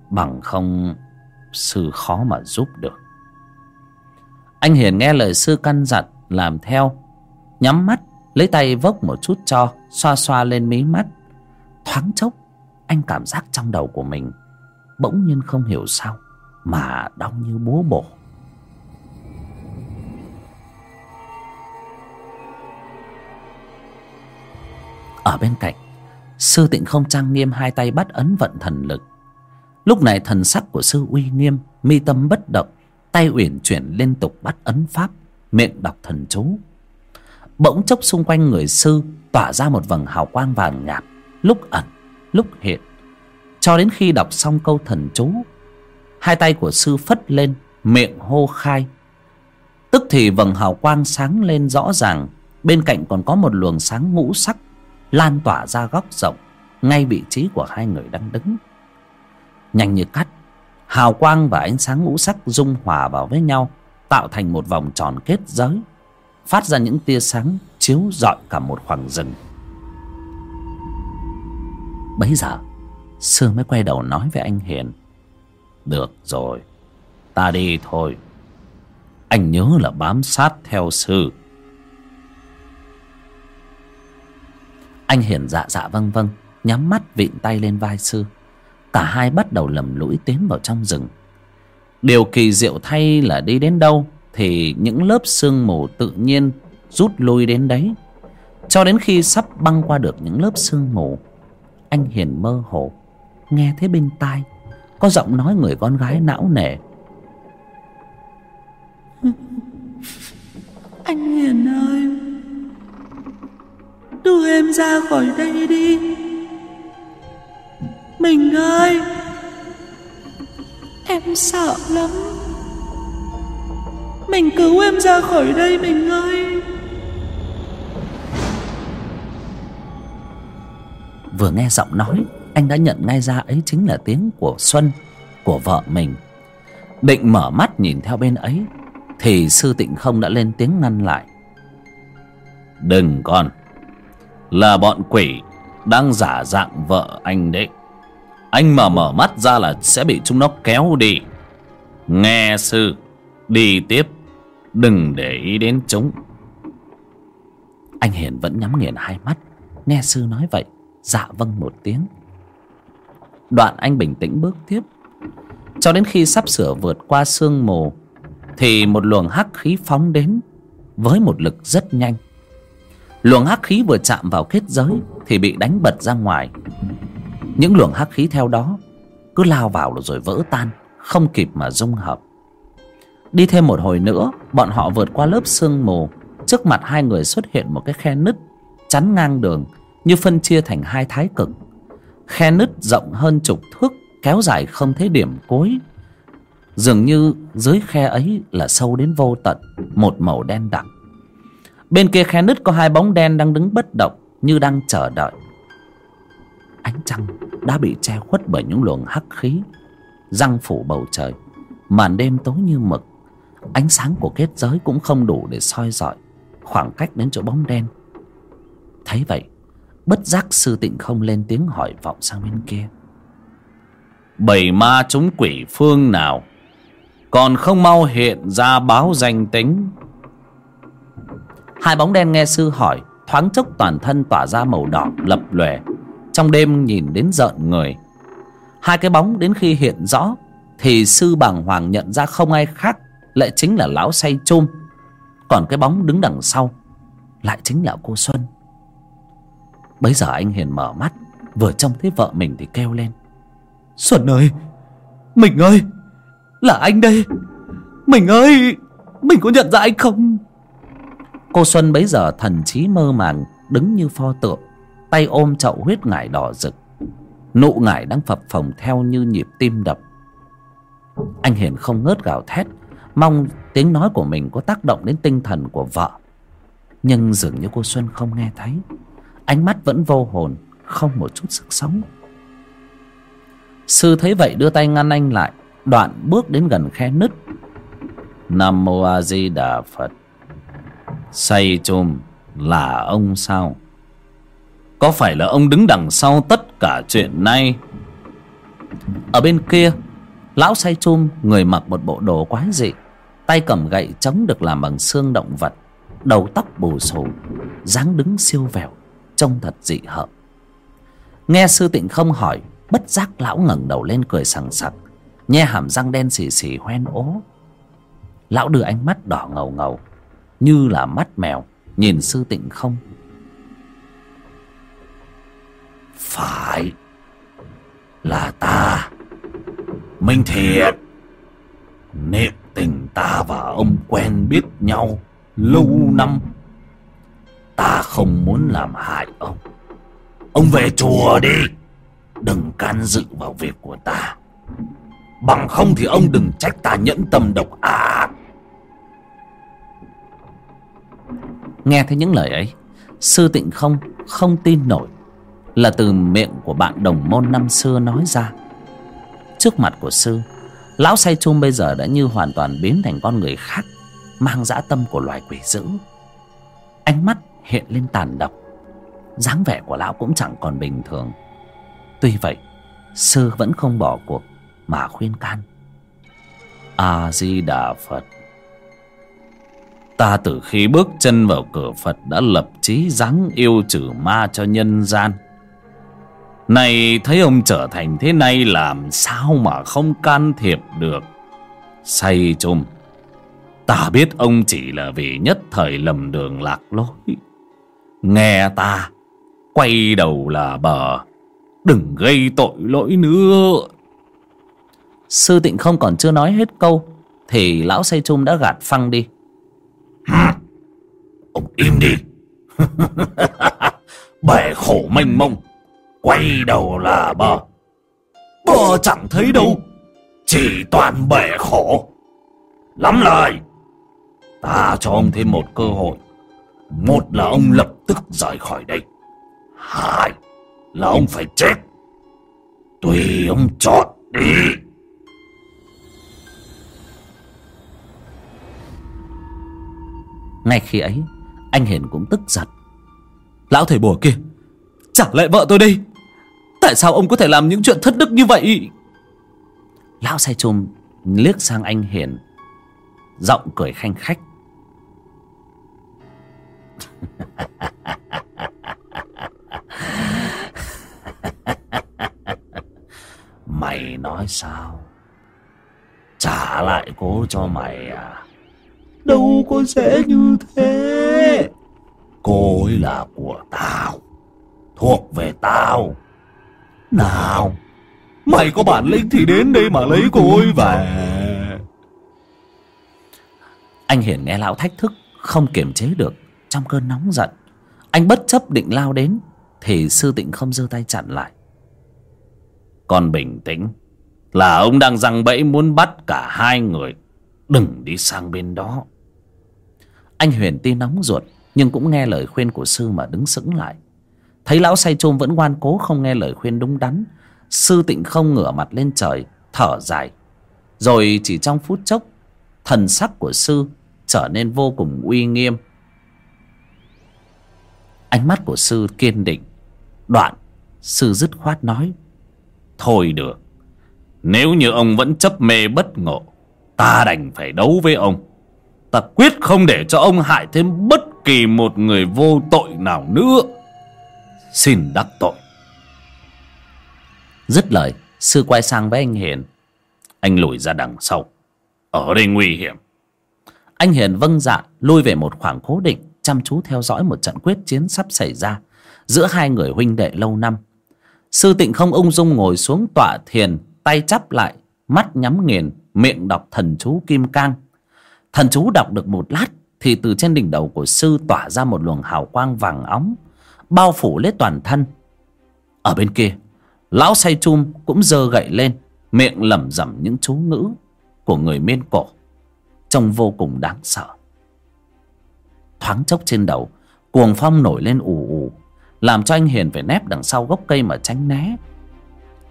Bằng không, sư khó mà giúp được. Anh hiền nghe lời sư căn dặn làm theo nhắm mắt, lấy tay vốc một chút cho, xoa xoa lên mí mắt. Thoáng chốc, anh cảm giác trong đầu của mình bỗng nhiên không hiểu sao mà đau như búa bổ. Ở bên cạnh, sư tịnh không trang nghiêm hai tay bắt ấn vận thần lực. Lúc này thần sắc của sư uy nghiêm, mi tâm bất động, tay uyển chuyển liên tục bắt ấn pháp, miệng đọc thần chú bỗng chốc xung quanh người sư tỏa ra một vầng hào quang vàng nhạt, lúc ẩn, lúc hiện. Cho đến khi đọc xong câu thần chú, hai tay của sư phất lên, miệng hô khai. Tức thì vầng hào quang sáng lên rõ ràng, bên cạnh còn có một luồng sáng ngũ sắc lan tỏa ra góc rộng, ngay vị trí của hai người đang đứng. Nhanh như cắt, hào quang và ánh sáng ngũ sắc dung hòa vào với nhau, tạo thành một vòng tròn kết giới phát ra những tia sáng chiếu rọi cả một khoảng rừng. Bấy giờ sư mới quay đầu nói với anh hiền. Được rồi, ta đi thôi. Anh nhớ là bám sát theo sư. Anh hiền dạ dạ vâng vâng nhắm mắt vịn tay lên vai sư cả hai bắt đầu lầm lũi tiến vào trong rừng. Điều kỳ diệu thay là đi đến đâu? Thì những lớp sương mù tự nhiên rút lui đến đấy. Cho đến khi sắp băng qua được những lớp sương mù, anh hiền mơ hồ, nghe thấy bên tai, có giọng nói người con gái não nề. <laughs> Anh hiền ơi, đưa em ra khỏi đây đi. Mình ơi, em sợ lắm mình cứu em ra khỏi đây, mình ơi. Vừa nghe giọng nói, anh đã nhận ngay ra ấy chính là tiếng của xuân, của vợ mình. Định mở mắt nhìn theo bên ấy, thì sư tịnh không đã lên tiếng ngăn lại. Đừng con, là bọn quỷ đang giả dạng vợ anh đấy. Anh mà mở mắt ra là sẽ bị chúng nó kéo đi. Nghe sư, đi tiếp đừng để ý đến chúng. Anh hiền vẫn nhắm nghiền hai mắt, nghe sư nói vậy dạ vâng một tiếng. Đoạn anh bình tĩnh bước tiếp. Cho đến khi sắp sửa vượt qua sương mù, thì một luồng hắc khí phóng đến với một lực rất nhanh. Luồng hắc khí vừa chạm vào kết giới thì bị đánh bật ra ngoài. Những luồng hắc khí theo đó cứ lao vào rồi vỡ tan, không kịp mà dung hợp đi thêm một hồi nữa, bọn họ vượt qua lớp sương mù. Trước mặt hai người xuất hiện một cái khe nứt, chắn ngang đường, như phân chia thành hai thái cực. Khe nứt rộng hơn chục thước, kéo dài không thấy điểm cuối. Dường như dưới khe ấy là sâu đến vô tận, một màu đen đặc. Bên kia khe nứt có hai bóng đen đang đứng bất động, như đang chờ đợi. Ánh trăng đã bị che khuất bởi những luồng hắc khí, răng phủ bầu trời. Màn đêm tối như mực ánh sáng của kết giới cũng không đủ để soi rọi khoảng cách đến chỗ bóng đen. Thấy vậy bất giác sư tịnh không lên tiếng hỏi vọng sang bên kia. Bầy ma chúng quỷ phương nào? Còn không mau hiện ra báo danh tính. Hai bóng đen nghe sư hỏi thoáng chốc toàn thân tỏa ra màu đỏ lập lòe trong đêm nhìn đến rợn người. Hai cái bóng đến khi hiện rõ thì sư bàng hoàng nhận ra không ai khác lại chính là lão say chôm, còn cái bóng đứng đằng sau lại chính là cô xuân. Bấy giờ anh hiền mở mắt vừa trông thấy vợ mình thì kêu lên. Xuân ơi Mình ơi Là anh đây. Mình ơi Mình có nhận ra anh không? Cô xuân bấy giờ thần trí mơ màng đứng như pho tượng tay ôm chậu huyết ngải đỏ rực. Nụ ngải đang phập phồng theo như nhịp tim đập. Anh hiền không ngớt gào thét mong tiếng nói của mình có tác động đến tinh thần của vợ. Nhưng dường như cô xuân không nghe thấy. Ánh mắt vẫn vô hồn, không một chút sức sống. Sư thấy vậy đưa tay ngăn anh lại, đoạn bước đến gần khe nứt. Nam mô a di đà phật. Say chùm là ông sao? Có phải là ông đứng đằng sau tất cả chuyện này? Ở bên kia, lão say chum người mặc một bộ đồ quái dị tay cầm gậy chống được làm bằng xương động vật, đầu tóc bù xù, dáng đứng siêu vẹo, trông thật dị hợm. Nghe sư tịnh không hỏi, bất giác lão ngẩng đầu lên cười sằng sặc, nhe hàm răng đen xì xì hoen ố. Lão đưa ánh mắt đỏ ngầu ngầu, như là mắt mèo, nhìn sư tịnh không. Phải, là ta. Minh thiệt, niệm tình ta và ông quen biết nhau lâu năm. Ta không muốn làm hại ông. Ông về chùa đi. Đừng can dự vào việc của ta. Bằng không thì ông đừng trách ta nhẫn tâm độc ác. Nghe thấy những lời ấy, sư tịnh không không tin nổi. Là từ miệng của bạn đồng môn năm xưa nói ra. Trước mặt của sư lão say chung bây giờ đã như hoàn toàn biến thành con người khác, mang dã tâm của loài quỷ dữ. Ánh mắt hiện lên tàn độc, dáng vẻ của lão cũng chẳng còn bình thường. Tuy vậy, sư vẫn không bỏ cuộc mà khuyên can. A di đà phật. Ta từ khi bước chân vào cửa phật đã lập chí ráng yêu trừ ma cho nhân gian này thấy ông trở thành thế này làm sao mà không can thiệp được? Say chung ta biết ông chỉ là vì nhất thời lầm đường lạc lối. Nghe ta quay đầu là bờ đừng gây tội lỗi nữa. Sư tịnh không còn chưa nói hết câu thì lão say chung đã gạt phăng đi. Ông im đi. <laughs> Bể khổ mênh mông quay đầu là bờ. Bờ chẳng thấy đâu, chỉ toàn bể khổ. Lắm lời, ta cho ông thêm một cơ hội. Một là ông lập tức rời khỏi đây. Hai là ông phải chết. Tùy ông chọn đi. Ngay khi ấy, anh hiền cũng tức giận. Lão thầy bùa kia trả lại vợ tôi đi tại sao ông có thể làm những chuyện thất đức như vậy? Lão say chum liếc sang anh hiền giọng cười khanh khách. <laughs> Mày nói sao? Trả lại cô cho mày à? Đâu có dễ như thế. Cô ấy là của tao Thuộc về tao nào, Mày có bản lĩnh thì đến đây mà lấy cô ấy về. Anh Hiển nghe lão thách thức, Không kiềm chế được, Trong cơn nóng giận. Anh bất chấp định lao đến, Thì sư tịnh không giơ tay chặn lại. Còn bình tĩnh, Là ông đang răng bẫy muốn bắt cả hai người. Đừng đi sang bên đó. Anh Huyền tuy nóng ruột, Nhưng cũng nghe lời khuyên của sư mà đứng sững lại. Thấy lão say chôm vẫn ngoan cố không nghe lời khuyên đúng đắn, Sư tịnh không ngửa mặt lên trời, Thở dài. Rồi chỉ trong phút chốc, Thần sắc của sư trở nên vô cùng uy nghiêm. Ánh mắt của sư kiên định, Đoạn, Sư dứt khoát nói, Thôi được, Nếu như ông vẫn chấp mê bất ngộ, Ta đành phải đấu với ông. Ta quyết không để cho ông hại thêm bất kỳ một người vô tội nào nữa. Xin đắc tội. Dứt lời, Sư quay sang với anh Hiền. Anh lùi ra đằng sau. Ở đây nguy hiểm. Anh Hiền vâng dạ Lui về một khoảng cố định, Chăm chú theo dõi một trận quyết chiến sắp xảy ra Giữa hai người huynh đệ lâu năm. Sư tịnh không ung dung ngồi xuống tọa thiền, Tay chắp lại, Mắt nhắm nghiền, Miệng đọc thần chú kim cang. Thần chú đọc được một lát Thì từ trên đỉnh đầu của sư tỏa ra một luồng hào quang vàng óng. Bao phủ lấy toàn thân. Ở bên kia, Lão say chum cũng giơ gậy lên, Miệng lẩm rẩm những chú ngữ Của người miên cổ, Trông vô cùng đáng sợ. Thoáng chốc trên đầu, Cuồng phong nổi lên ù ù, Làm cho anh Hiền phải nép đằng sau gốc cây mà tránh né.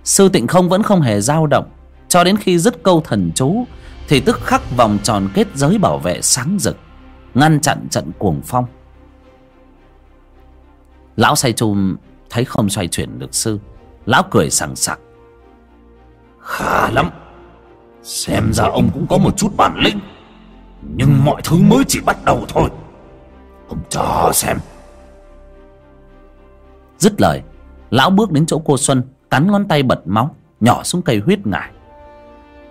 Sư tịnh không vẫn không hề dao động, Cho đến khi dứt câu thần chú, Thì tức khắc vòng tròn kết giới bảo vệ sáng rực, Ngăn chặn trận cuồng phong. Lão say chum thấy không xoay chuyển được sư. Lão cười sảng sặc. Khá lắm. Xem ra ông cũng có một chút bản lĩnh. Nhưng mọi thứ mới chỉ bắt đầu thôi. Ông chờ xem. Dứt lời Lão bước đến chỗ cô Xuân Cắn ngón tay bật máu Nhỏ xuống cây huyết ngải.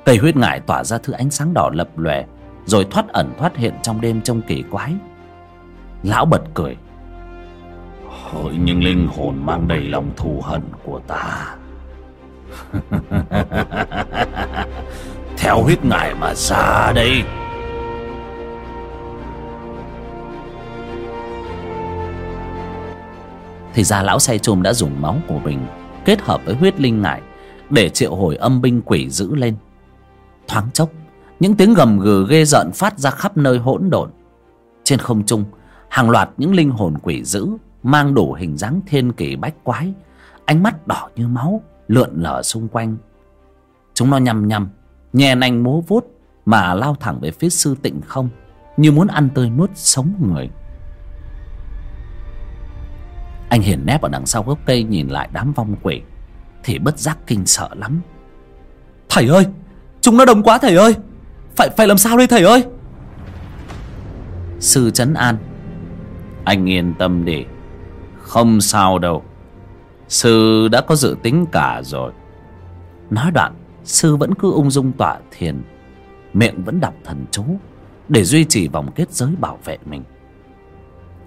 Cây huyết ngải tỏa ra thứ ánh sáng đỏ lập lòe Rồi thoát ẩn thoát hiện trong đêm trông kỳ quái. Lão bật cười Hỡi những linh hồn mang đầy lòng thù hận của ta. <laughs> Theo huyết ngải mà ra đây. Thì ra lão say chùm đã dùng máu của mình Kết hợp với huyết linh ngải Để triệu hồi âm binh quỷ dữ lên. Thoáng chốc, Những tiếng gầm gừ ghê rợn phát ra khắp nơi hỗn độn. Trên không trung, Hàng loạt những linh hồn quỷ dữ Mang đủ hình dáng thiên kỳ bách quái Ánh mắt đỏ như máu Lượn lờ xung quanh. Chúng nó nhằm nhằm Nhè nanh múa vuốt Mà lao thẳng về phía sư tịnh không Như muốn ăn tươi nuốt sống người. Anh Hiền nép ở đằng sau gốc cây Nhìn lại đám vong quỷ Thì bất giác kinh sợ lắm. Thầy ơi Chúng nó đông quá thầy ơi Phải phải làm sao đây thầy ơi? Sư trấn an Anh yên tâm đi không sao đâu. Sư đã có dự tính cả rồi. Nói đoạn, Sư vẫn cứ ung dung tọa thiền. Miệng vẫn đọc thần chú, Để duy trì vòng kết giới bảo vệ mình.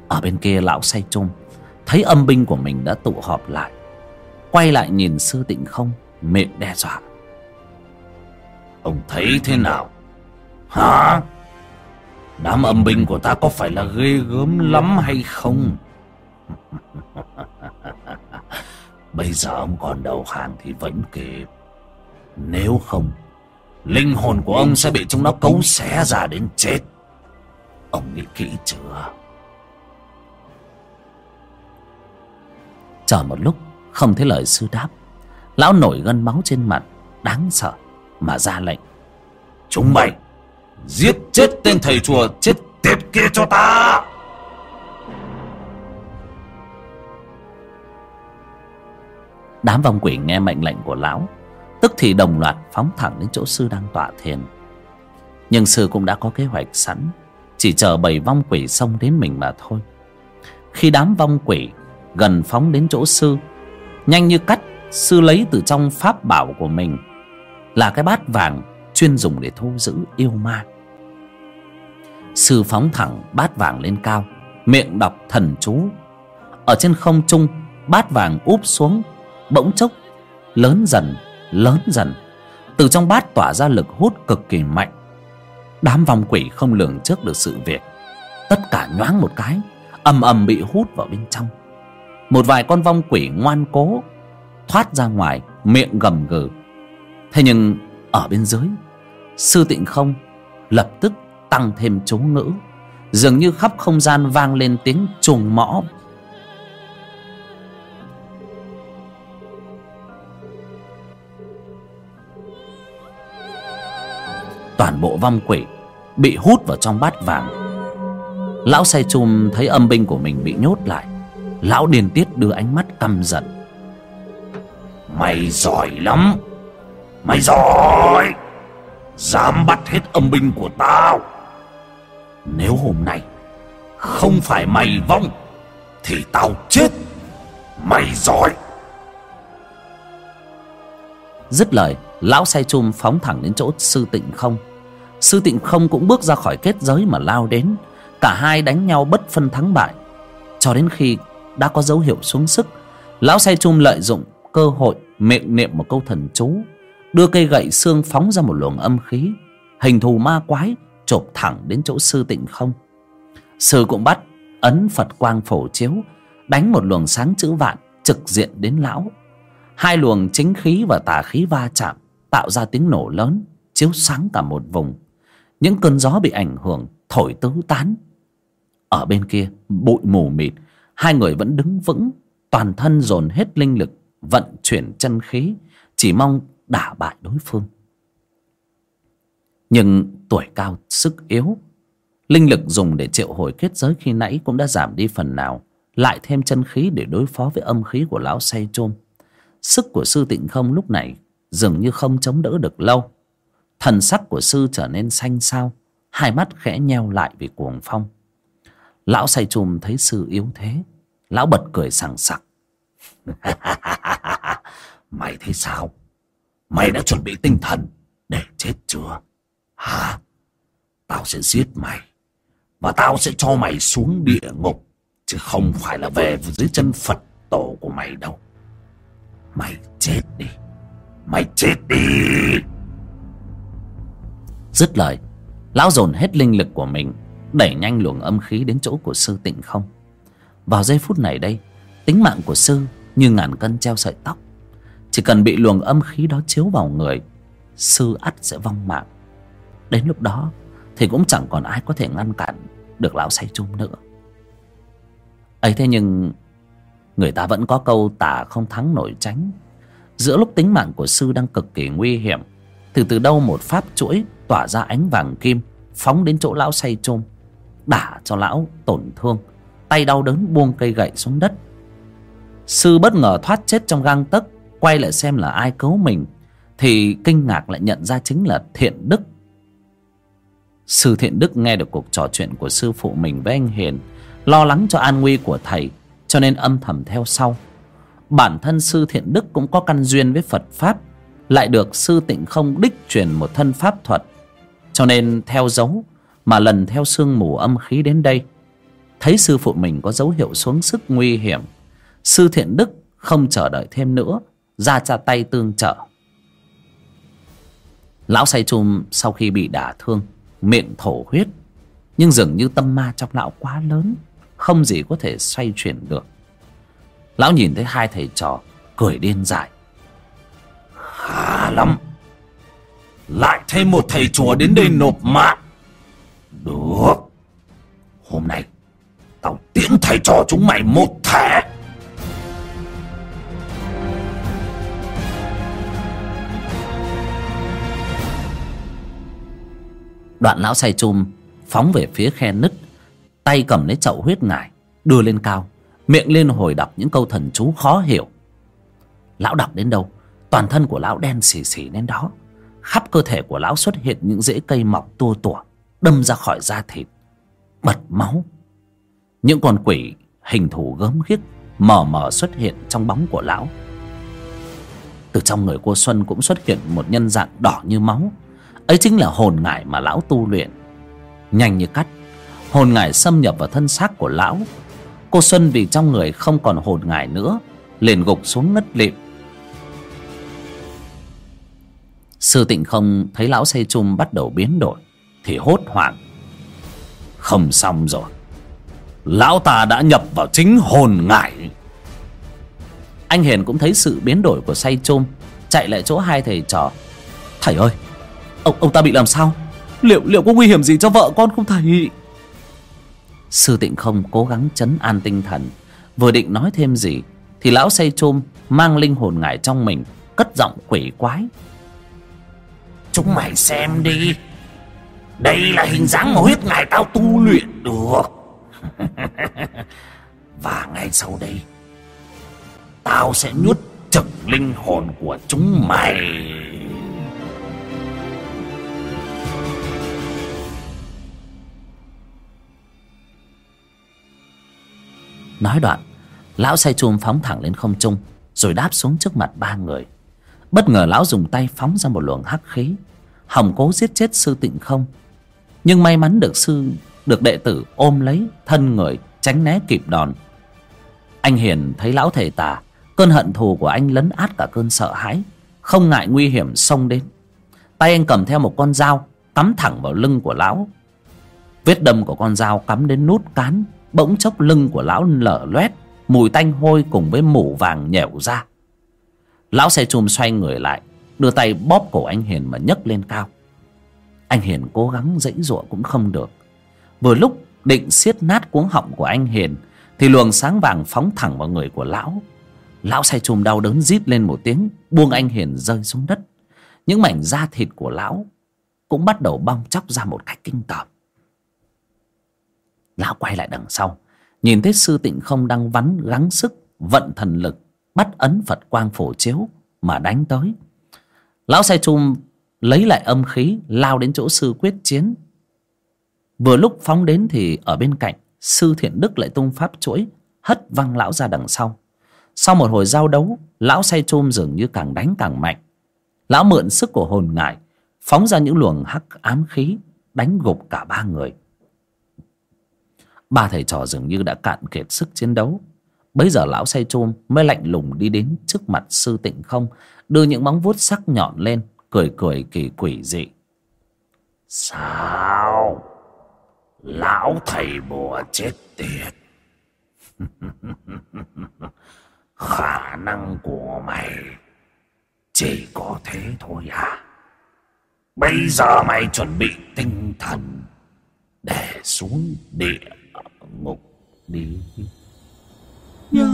Ở bên kia lão say chung Thấy âm binh của mình đã tụ họp lại. Quay lại nhìn sư tịnh không, Miệng đe dọa. Ông thấy thế nào? Hả? Đám âm binh của ta có phải là ghê gớm lắm hay không? <laughs> Bây giờ ông còn đầu hàng thì vẫn kịp. Nếu không, Linh hồn của ông sẽ bị chúng nó cấu xé ra đến chết. Ông nghĩ kỹ chưa? Chờ một lúc, Không thấy lời sư đáp. Lão nổi gân máu trên mặt, Đáng sợ, Mà ra lệnh. Chúng mày, Giết chết tên thầy chùa, chết tiệt kia cho ta! Đám vong quỷ nghe mệnh lệnh của lão, Tức thì đồng loạt phóng thẳng đến chỗ sư đang tọa thiền. Nhưng sư cũng đã có kế hoạch sẵn, Chỉ chờ bầy vong quỷ xông đến mình mà thôi. Khi đám vong quỷ gần phóng đến chỗ sư, Nhanh như cắt, Sư lấy từ trong pháp bảo của mình Là cái bát vàng Chuyên dùng để thu giữ yêu ma. Sư phóng thẳng bát vàng lên cao, miệng đọc thần chú. Ở trên không trung, bát vàng úp xuống bỗng chốc, lớn dần lớn dần. Từ trong bát tỏa ra lực hút cực kỳ mạnh. Đám vong quỷ không lường trước được sự việc. Tất cả nhoáng một cái, ầm ầm bị hút vào bên trong. Một vài con vong quỷ ngoan cố thoát ra ngoài, miệng gầm gừ. Thế nhưng, ở bên dưới, sư tịnh không lập tức tăng thêm chú ngữ. Dường như khắp không gian vang lên tiếng chuồng mõ toàn bộ vong quỷ bị hút vào trong bát vàng. Lão say chum thấy âm binh của mình bị nhốt lại, lão điên tiết đưa ánh mắt căm giận. Mày giỏi lắm, mày giỏi, dám bắt hết âm binh của tao. Nếu hôm nay không phải mày vong, thì tao chết. Mày giỏi. Dứt lời, lão say chum phóng thẳng đến chỗ sư tịnh không sư tịnh không cũng bước ra khỏi kết giới mà lao đến. Cả hai đánh nhau bất phân thắng bại. Cho đến khi đã có dấu hiệu xuống sức, lão say chung lợi dụng cơ hội miệng niệm một câu thần chú, đưa cây gậy xương phóng ra một luồng âm khí. Hình thù ma quái chộp thẳng đến chỗ sư tịnh không. Sư cũng bắt ấn phật quang phổ chiếu, đánh một luồng sáng chữ vạn trực diện đến lão. Hai luồng chính khí và tà khí va chạm tạo ra tiếng nổ lớn, chiếu sáng cả một vùng những cơn gió bị ảnh hưởng thổi tứ tán. Ở bên kia, bụi mù mịt, hai người vẫn đứng vững, toàn thân dồn hết linh lực, vận chuyển chân khí, chỉ mong đả bại đối phương. Nhưng tuổi cao, sức yếu, linh lực dùng để triệu hồi kết giới khi nãy cũng đã giảm đi phần nào, lại thêm chân khí để đối phó với âm khí của lão say chôm. Sức của sư tịnh không lúc này dường như không chống đỡ được lâu thần sắc của sư trở nên xanh xao, hai mắt khẽ nheo lại vì cuồng phong. Lão say chùm thấy sư yếu thế. Lão bật cười sảng sặc. <laughs> Mày thấy sao? Mày đã chuẩn bị tinh thần để chết chưa? Hả? Tao sẽ giết mày và tao sẽ cho mày xuống địa ngục, chứ không phải là về dưới chân phật tổ của mày đâu. Mày chết đi. Mày chết đi dứt lời, lão dồn hết linh lực của mình, đẩy nhanh luồng âm khí đến chỗ của sư tịnh không. Vào giây phút này đây, tính mạng của sư như ngàn cân treo sợi tóc. Chỉ cần bị luồng âm khí đó chiếu vào người, sư ắt sẽ vong mạng. Đến lúc đó thì cũng chẳng còn ai có thể ngăn cản được lão say chung nữa. Ấy thế nhưng người ta vẫn có câu tả không thắng nổi tránh. Giữa lúc tính mạng của sư đang cực kỳ nguy hiểm, thì từ đâu một pháp chuỗi tỏa ra ánh vàng kim, phóng đến chỗ lão say chôm, đả cho lão tổn thương, tay đau đớn buông cây gậy xuống đất. Sư bất ngờ thoát chết trong gang tấc, quay lại xem là ai cứu mình, thì kinh ngạc lại nhận ra chính là thiện đức. Sư thiện đức nghe được cuộc trò chuyện của sư phụ mình với anh hiền, lo lắng cho an nguy của thầy, cho nên âm thầm theo sau. Bản thân sư thiện đức cũng có căn duyên với phật pháp, lại được sư tịnh không đích truyền một thân pháp thuật cho nên theo dấu mà lần theo sương mù âm khí đến đây, thấy sư phụ mình có dấu hiệu xuống sức nguy hiểm, sư thiện đức không chờ đợi thêm nữa, ra ra tay tương trợ. Lão say chum sau khi bị đả thương, miệng thổ huyết, nhưng dường như tâm ma trong lão quá lớn, không gì có thể xoay chuyển được. Lão nhìn thấy hai thầy trò cười điên dại. Khá lắm! Lại thêm một thầy chùa đến đây nộp mạng. Được. Hôm nay, tao tiễn thầy trò chúng mày một thẻ. Đoạn lão say chum, phóng về phía khe nứt, tay cầm lấy chậu huyết ngải, đưa lên cao, miệng lên hồi đọc những câu thần chú khó hiểu. Lão đọc đến đâu, toàn thân của lão đen xì xì đến đó khắp cơ thể của lão xuất hiện những rễ cây mọc tua tủa, đâm ra khỏi da thịt, bật máu. Những con quỷ hình thù gớm ghiếc, mờ mờ xuất hiện trong bóng của lão. Từ trong người cô xuân cũng xuất hiện một nhân dạng đỏ như máu. Ấy chính là hồn ngải mà lão tu luyện. Nhanh như cắt, hồn ngải xâm nhập vào thân xác của lão. Cô xuân vì trong người không còn hồn ngải nữa, liền gục xuống ngất lịm. Sư tịnh không thấy lão say chum bắt đầu biến đổi, thì hốt hoảng. Không xong rồi. Lão ta đã nhập vào chính hồn ngải anh hiền cũng thấy sự biến đổi của say chum, chạy lại chỗ hai thầy trò. Thầy ơi, ông ông ta bị làm sao? Liệu liệu có nguy hiểm gì cho vợ con không thầy? Sư tịnh không cố gắng chấn an tinh thần, vừa định nói thêm gì, thì lão say chum mang linh hồn ngải trong mình, cất giọng quỷ quái chúng mày xem đi. Đây là hình dáng mà huyết ngài tao tu luyện được. <laughs> Và ngay sau đây, tao sẽ nuốt chửng linh hồn của chúng mày. Nói đoạn, lão say chum phóng thẳng lên không trung, rồi đáp xuống trước mặt ba người. Bất ngờ lão dùng tay phóng ra một luồng hắc khí hòng cố giết chết sư tịnh không? Nhưng may mắn được sư, được đệ tử ôm lấy thân người, tránh né kịp đòn. Anh hiền thấy lão thầy tà, cơn hận thù của anh lấn át cả cơn sợ hãi, không ngại nguy hiểm xông đến. Tay anh cầm theo một con dao, cắm thẳng vào lưng của lão. Vết đâm của con dao cắm đến nút cán, bỗng chốc lưng của lão lở loét, mùi tanh hôi cùng với mủ vàng nhẻo ra. Lão xe chùm xoay người lại đưa tay bóp cổ anh hiền mà nhấc lên cao. Anh hiền cố gắng dãy giụa cũng không được. Vừa lúc định siết nát cuống họng của anh hiền, thì luồng sáng vàng phóng thẳng vào người của lão. Lão say chùm đau đớn rít lên một tiếng, buông anh hiền rơi xuống đất. Những mảnh da thịt của lão cũng bắt đầu bong chóc ra một cách kinh tởm. Lão quay lại đằng sau, nhìn thấy sư tịnh không đang vắn gắng sức, vận thần lực, bắt ấn phật quang phổ chiếu mà đánh tới lão say chum lấy lại âm khí, lao đến chỗ sư quyết chiến. Vừa lúc phóng đến thì ở bên cạnh, sư thiện đức lại tung pháp chuỗi, hất văng lão ra đằng sau. Sau một hồi giao đấu, lão say chum dường như càng đánh càng mạnh. Lão mượn sức của hồn ngải phóng ra những luồng hắc ám khí, đánh gục cả ba người. Ba thầy trò dường như đã cạn kiệt sức chiến đấu bấy giờ lão say chôm mới lạnh lùng đi đến trước mặt sư tịnh không, đưa những móng vuốt sắc nhọn lên, cười cười kỳ quỷ dị. Sao? Lão thầy bùa chết tiệt. <laughs> Khả năng của mày chỉ có thế thôi à? Bây giờ mày chuẩn bị tinh thần để xuống địa ngục đi nhớ.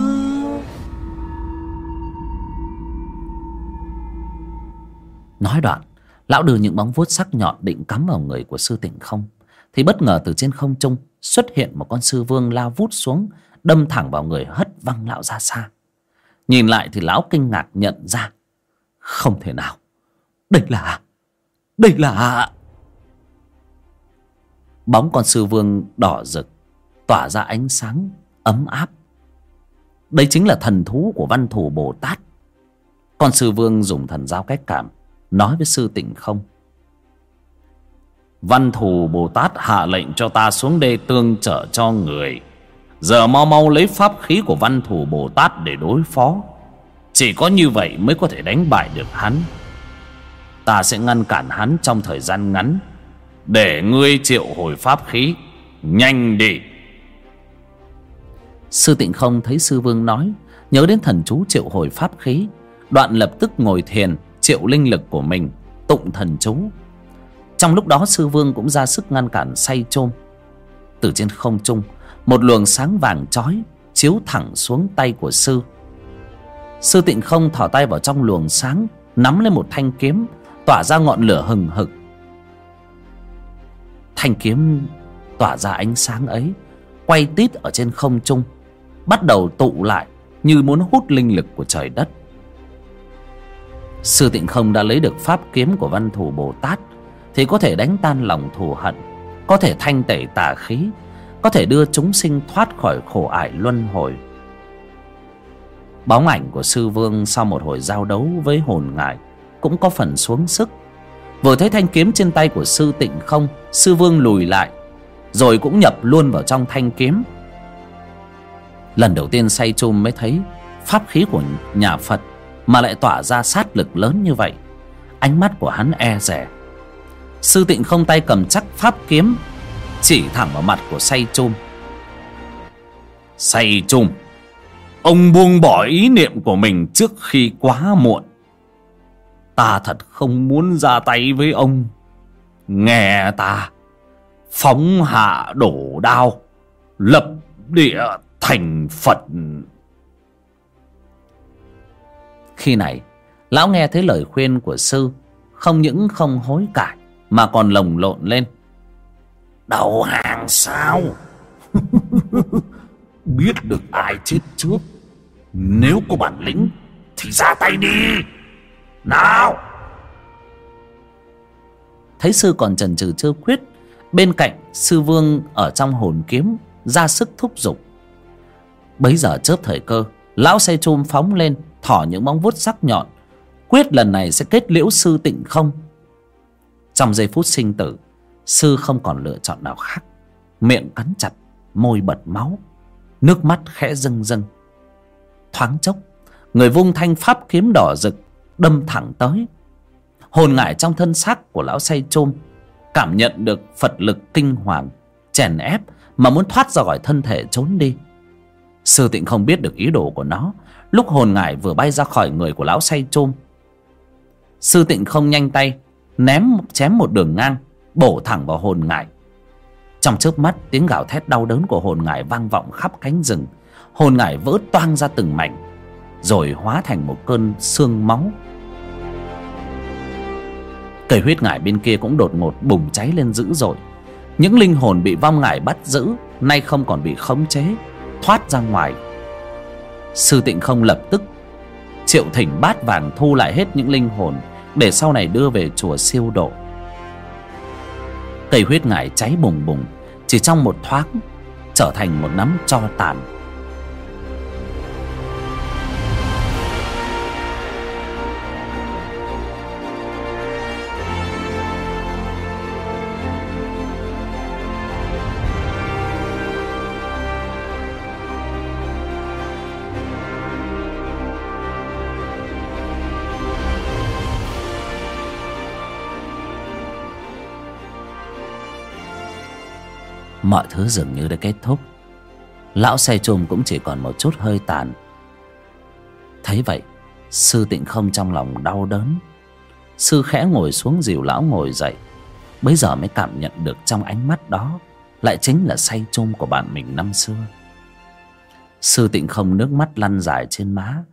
Nói đoạn, lão đưa những bóng vuốt sắc nhọn định cắm vào người của sư tịnh không, thì bất ngờ từ trên không trung xuất hiện một con sư vương lao vút xuống, đâm thẳng vào người hất văng lão ra xa. Nhìn lại thì lão kinh ngạc nhận ra, không thể nào. Đây là đây là. Bóng con sư vương đỏ rực, tỏa ra ánh sáng ấm áp đây chính là thần thú của văn thù bồ tát. Còn sư vương dùng thần giao cách cảm, nói với sư tịnh không? Văn thù bồ tát hạ lệnh cho ta xuống đây tương trợ cho người. Giờ mau mau lấy pháp khí của văn thù bồ tát để đối phó. Chỉ có như vậy mới có thể đánh bại được hắn. Ta sẽ ngăn cản hắn trong thời gian ngắn. Để ngươi triệu hồi pháp khí, nhanh đi sư tịnh không thấy sư vương nói, nhớ đến thần chú triệu hồi pháp khí. Đoạn lập tức ngồi thiền, triệu linh lực của mình, tụng thần chú. Trong lúc đó sư vương cũng ra sức ngăn cản say chôm từ trên không trung, một luồng sáng vàng chói chiếu thẳng xuống tay của sư. Sư tịnh không thỏ tay vào trong luồng sáng, nắm lên một thanh kiếm, tỏa ra ngọn lửa hừng hực. Thanh kiếm tỏa ra ánh sáng ấy, quay tít ở trên không trung bắt đầu tụ lại như muốn hút linh lực của trời đất. Sư tịnh không đã lấy được pháp kiếm của văn thù bồ tát thì có thể đánh tan lòng thù hận, có thể thanh tẩy tà khí, có thể đưa chúng sinh thoát khỏi khổ ải luân hồi. Bóng ảnh của sư vương sau một hồi giao đấu với hồn ngài cũng có phần xuống sức. Vừa thấy thanh kiếm trên tay của sư tịnh không, sư vương lùi lại, rồi cũng nhập luôn vào trong thanh kiếm lần đầu tiên say chum mới thấy pháp khí của nhà phật mà lại tỏa ra sát lực lớn như vậy. Ánh mắt của hắn e rẻ sư tịnh không tay cầm chắc pháp kiếm, chỉ thẳng vào mặt của say chum say chum ông buông bỏ ý niệm của mình trước khi quá muộn. Ta thật không muốn ra tay với ông. Nghe ta, phóng hạ đổ đao, lập địa thành phật. Khi này, lão nghe thấy lời khuyên của sư, không những không hối cải, mà còn lồng lộn lên. Đầu hàng sao? <laughs> Biết được ai chết trước. Nếu có bản lĩnh, thì ra tay đi. Nào! Thấy sư còn chần chừ chưa quyết bên cạnh sư vương ở trong hồn kiếm ra sức thúc giục bấy giờ chớp thời cơ, lão xe chum phóng lên, thỏ những móng vuốt sắc nhọn. Quyết lần này sẽ kết liễu sư tịnh không? Trong giây phút sinh tử, sư không còn lựa chọn nào khác. Miệng cắn chặt, môi bật máu, nước mắt khẽ rưng rưng. Thoáng chốc, người vung thanh pháp kiếm đỏ rực, đâm thẳng tới. Hồn ngải trong thân xác của lão say chôm, cảm nhận được phật lực kinh hoàng, chèn ép mà muốn thoát ra khỏi thân thể trốn đi sư tịnh không biết được ý đồ của nó. Lúc hồn ngải vừa bay ra khỏi người của lão say chôm. Sư tịnh không nhanh tay, ném, chém một đường ngang, bổ thẳng vào hồn ngải. Trong chớp mắt, tiếng gào thét đau đớn của hồn ngải vang vọng khắp cánh rừng. Hồn ngải vỡ toang ra từng mảnh, rồi hóa thành một cơn xương máu. Cây huyết ngải bên kia cũng đột ngột bùng cháy lên dữ dội. Những linh hồn bị vong ngải bắt giữ, nay không còn bị khống chế thoát ra ngoài. Sư tịnh không lập tức triệu thỉnh bát vàng thu lại hết những linh hồn để sau này đưa về chùa siêu độ. Cây huyết ngải cháy bùng bùng, chỉ trong một thoáng trở thành một nắm cho tàn. Mọi thứ dường như đã kết thúc. Lão say chùm cũng chỉ còn một chút hơi tàn. Thấy vậy, sư tịnh không trong lòng đau đớn. Sư khẽ ngồi xuống dìu lão ngồi dậy. Bấy giờ mới cảm nhận được trong ánh mắt đó lại chính là say chôm của bạn mình năm xưa. Sư tịnh không nước mắt lăn dài trên má.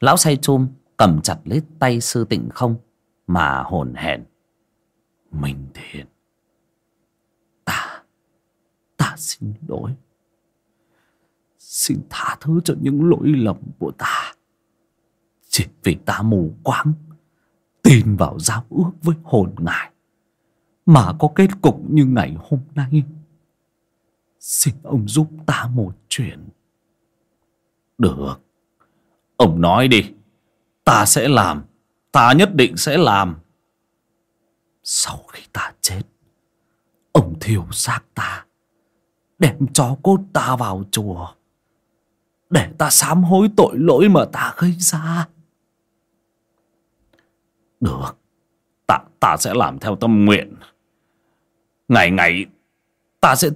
Lão say chôm cầm chặt lấy tay sư tịnh không mà hồn hển. Mình thiện ta xin lỗi. Xin tha thứ cho những lỗi lầm của ta. Chỉ vì ta mù quáng, tin vào giao ước với hồn ngài, mà có kết cục như ngày hôm nay. Xin ông giúp ta một chuyện. Được. Ông nói đi. Ta sẽ làm. Ta nhất định sẽ làm. Sau khi ta chết, ông thiêu xác ta đem cho cốt ta vào chùa. Để ta sám hối tội lỗi mà ta gây ra. Được. Ta ta sẽ làm theo tâm nguyện. Ngày ngày, ta sẽ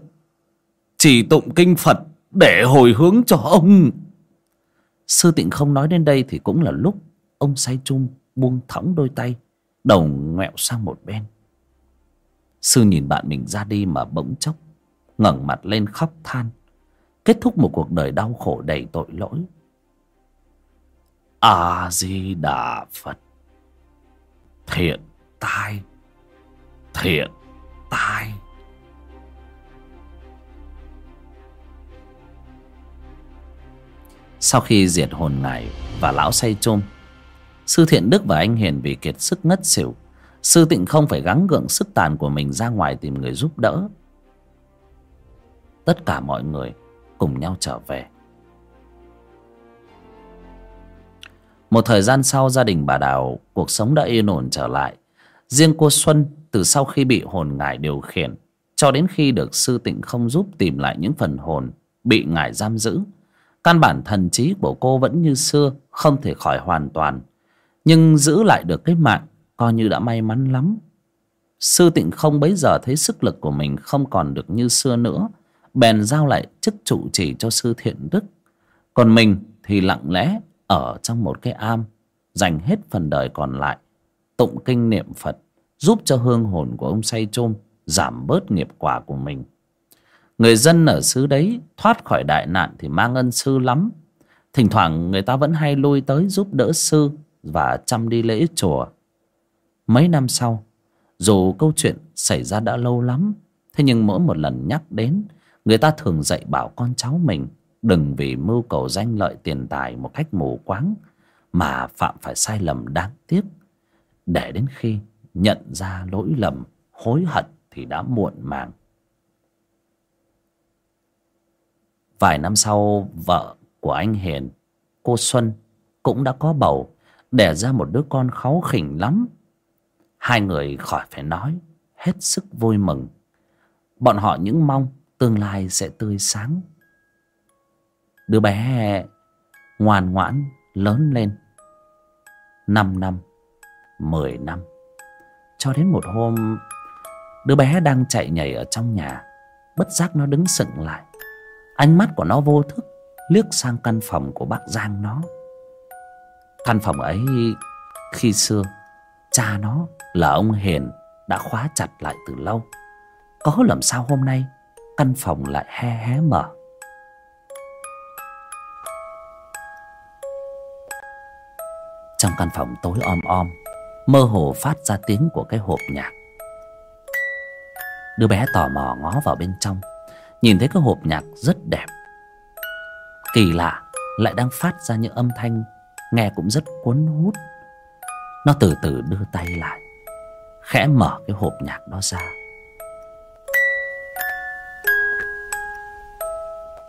chỉ tụng kinh phật để hồi hướng cho ông. Sư tịnh không nói đến đây thì cũng là lúc ông say chung, buông thõng đôi tay, đầu ngoẹo sang một bên. Sư nhìn bạn mình ra đi mà bỗng chốc ngẩng mặt lên khóc than, kết thúc một cuộc đời đau khổ đầy tội lỗi. A di đà phật, thiện tai thiện tai. Sau khi diệt hồn ngài và lão say chôm sư thiện đức và anh hiền vì kiệt sức ngất xỉu, sư tịnh không phải gắng gượng sức tàn của mình ra ngoài tìm người giúp đỡ tất cả mọi người cùng nhau trở về. Một thời gian sau, gia đình bà đào, cuộc sống đã yên ổn trở lại. Riêng cô xuân, từ sau khi bị hồn ngải điều khiển, cho đến khi được sư tịnh không giúp tìm lại những phần hồn bị ngải giam giữ, căn bản thần trí của cô vẫn như xưa, không thể khỏi hoàn toàn. Nhưng giữ lại được cái mạng coi như đã may mắn lắm. Sư tịnh không bấy giờ thấy sức lực của mình không còn được như xưa nữa bèn giao lại chức trụ trì cho sư thiện đức. Còn mình thì lặng lẽ ở trong một cái am, dành hết phần đời còn lại, tụng kinh niệm phật, giúp cho hương hồn của ông say chôm giảm bớt nghiệp quả của mình. Người dân ở xứ đấy thoát khỏi đại nạn thì mang ân sư lắm. Thỉnh thoảng người ta vẫn hay lui tới giúp đỡ sư và chăm đi lễ chùa. Mấy năm sau, dù câu chuyện xảy ra đã lâu lắm, thế nhưng mỗi một lần nhắc đến người ta thường dạy bảo con cháu mình, đừng vì mưu cầu danh lợi tiền tài một cách mù quáng, mà phạm phải sai lầm đáng tiếc. Để đến khi nhận ra lỗi lầm, hối hận thì đã muộn màng. Vài năm sau, vợ của anh hiền, cô xuân, cũng đã có bầu, đẻ ra một đứa con kháu khỉnh lắm. Hai người khỏi phải nói, hết sức vui mừng. Bọn họ những mong tương lai sẽ tươi sáng. Đứa bé ngoan ngoãn lớn lên. Năm năm, mười năm. Cho đến một hôm, đứa bé đang chạy nhảy ở trong nhà. Bất giác nó đứng sững lại. Ánh mắt của nó vô thức liếc sang căn phòng của bác giang nó. Căn phòng ấy, khi xưa, cha nó là ông hiền đã khóa chặt lại từ lâu. Có làm sao hôm nay căn phòng lại he hé mở. Trong căn phòng tối om om, mơ hồ phát ra tiếng của cái hộp nhạc. Đứa bé tò mò ngó vào bên trong, nhìn thấy cái hộp nhạc rất đẹp. Kỳ lạ, lại đang phát ra những âm thanh nghe cũng rất cuốn hút. Nó từ từ đưa tay lại, khẽ mở cái hộp nhạc đó ra.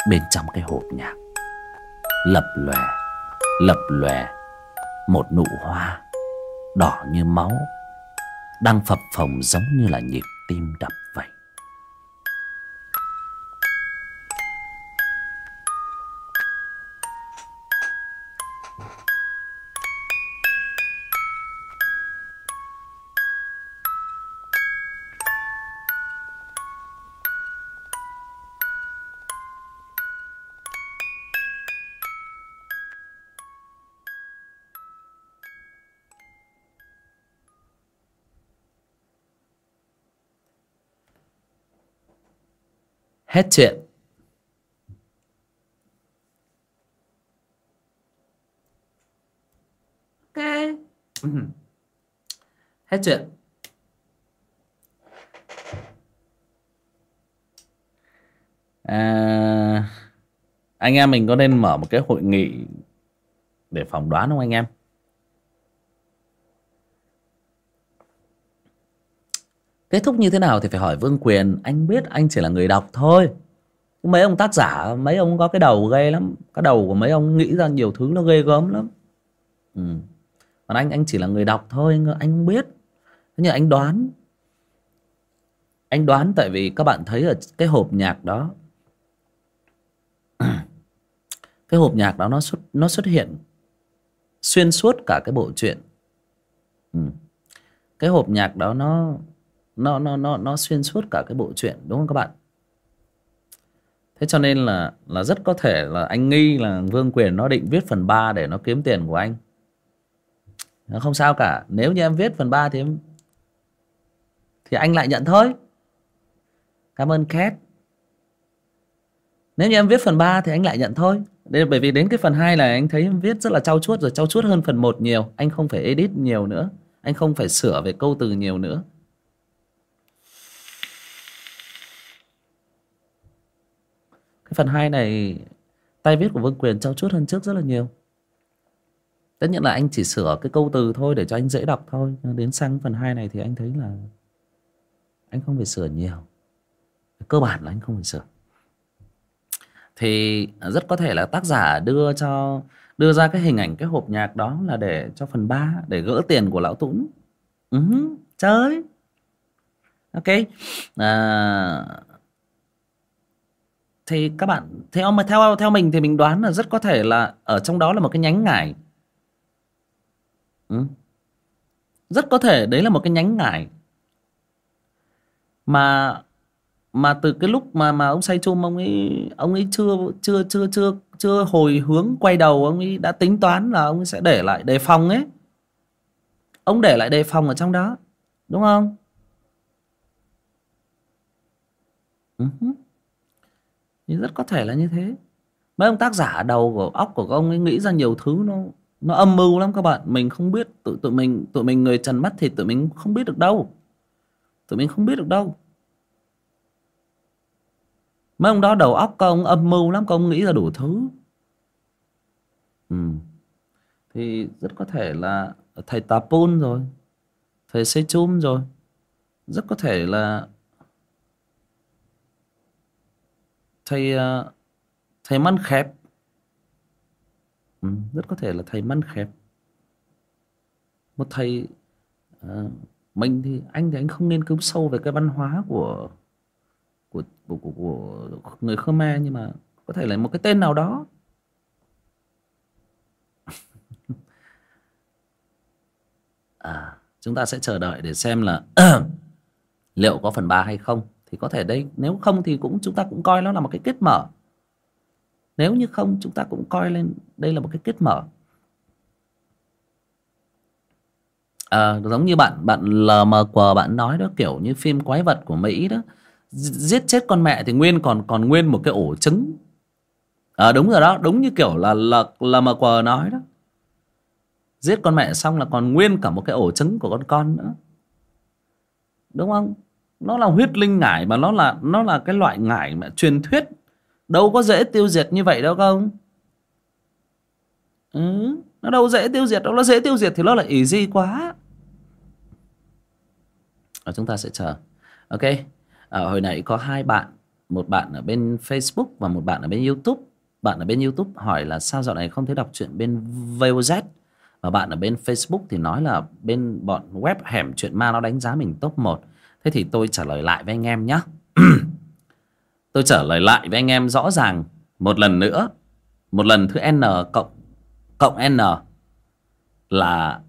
Bên trong cái hộp nhạc lập lòe lập lòe một nụ hoa đỏ như máu, đang phập phồng giống như là nhịp tim đập. Hết chuyện. Ok. <clears throat> Hết chuyện. À, anh em mình có nên mở một cái hội nghị để phỏng đoán không anh em kết thúc như thế nào thì phải hỏi vương quyền. Anh biết anh chỉ là người đọc thôi. Mấy ông tác giả mấy ông có cái đầu ghê lắm. Cái đầu của mấy ông nghĩ ra nhiều thứ nó ghê gớm lắm. Ừ. còn anh anh chỉ là người đọc thôi anh, anh không biết. Thế nhưng anh đoán. Anh đoán tại vì các bạn thấy ở cái hộp nhạc đó. <clears throat> Cái hộp nhạc đó nó xuất nó xuất hiện xuyên suốt cả cái bộ truyện. Ừ. cái hộp nhạc đó nó nó nó nó nó xuyên suốt cả cái bộ truyện, đúng không các bạn? Thế cho nên là là rất có thể là anh nghi là vương quyền nó định viết phần 3 để nó kiếm tiền của anh. Nó không sao cả. Nếu như em viết phần 3 thì em, thì anh lại nhận thôi. Cảm ơn Cat nếu như em viết phần 3 thì anh lại nhận thôi. Đây bởi vì đến cái phần 2 là anh thấy em viết rất là trau chuốt rồi, trau chuốt hơn phần 1 nhiều. Anh không phải edit nhiều nữa. Anh không phải sửa về câu từ nhiều nữa. Cái phần 2 này tay viết của Vương Quyền trau chuốt hơn trước rất là nhiều. Tất nhiên là anh chỉ sửa cái câu từ thôi để cho anh dễ đọc thôi đến sang phần 2 này thì anh thấy là anh không phải sửa nhiều. Cơ bản là anh không phải sửa. Thì rất có thể là tác giả đưa cho đưa ra cái hình ảnh cái hộp nhạc đó là để cho phần 3 để gỡ tiền của lão Tũng. Ừ, chơi. Ok. À, thì các bạn theo mà theo theo mình thì mình đoán là rất có thể là ở trong đó là một cái nhánh ngải ừ. rất có thể đấy là một cái nhánh ngải mà mà từ cái lúc mà mà ông say chum, ông ấy ông ấy chưa chưa chưa chưa chưa hồi hướng quay đầu, ông ấy đã tính toán là ông ấy sẽ để lại đề phòng ấy ông để lại đề phòng ở trong đó, đúng không uh-huh nhưng rất có thể là như thế. Mấy ông tác giả đầu của óc của ông ấy nghĩ ra nhiều thứ nó nó âm mưu lắm các bạn. Mình không biết tụi tụi mình tụi mình người trần mắt thì tụi mình không biết được đâu. Tụi mình không biết được đâu. Mấy ông đó đầu óc các ông âm mưu lắm, các ông nghĩ ra đủ thứ. Ừ. thì rất có thể là thầy tà pun rồi, thầy xây chum rồi. Rất có thể là thầy ờ, thầy măn khẹp. Ừ, rất có thể là thầy măn khẹp. Một thầy à, mình thì anh thì anh không nghiên cứu sâu về cái văn hóa của của của, của, của người Khmer nhưng mà có thể là một cái tên nào đó. <laughs> À chúng ta sẽ chờ đợi để xem là <clears throat> liệu có phần 3 hay không thì có thể đây nếu không thì cũng chúng ta cũng coi nó là một cái kết mở. Nếu như không chúng ta cũng coi lên đây là một cái kết mở. À, giống như bạn bạn LMQ bạn nói đó kiểu như phim quái vật của Mỹ đó giết chết con mẹ thì nguyên còn còn nguyên một cái ổ trứng. À, đúng rồi đó đúng như kiểu là là LMQ nói đó. Giết con mẹ xong là còn nguyên cả một cái ổ trứng của con con nữa. Đúng không? Nó là huyết linh ngải mà nó là nó là cái loại ngải mà truyền thuyết. Đâu có dễ tiêu diệt như vậy đâu không ừ, nó đâu dễ tiêu diệt đâu. Nó dễ tiêu diệt thì nó là lại gì quá. À, chúng ta sẽ chờ. Ok. À, hồi nãy có hai bạn một bạn ở bên facebook và một bạn ở bên youtube. Bạn ở bên youtube hỏi là sao dạo này không thấy đọc truyện bên voz và bạn ở bên facebook thì nói là bên bọn web hẻm chuyện ma nó đánh giá mình top 1 thế thì tôi trả lời lại với anh em nhé <clears throat> tôi trả lời lại với anh em rõ ràng một lần nữa. Một lần thứ n cộng cộng n là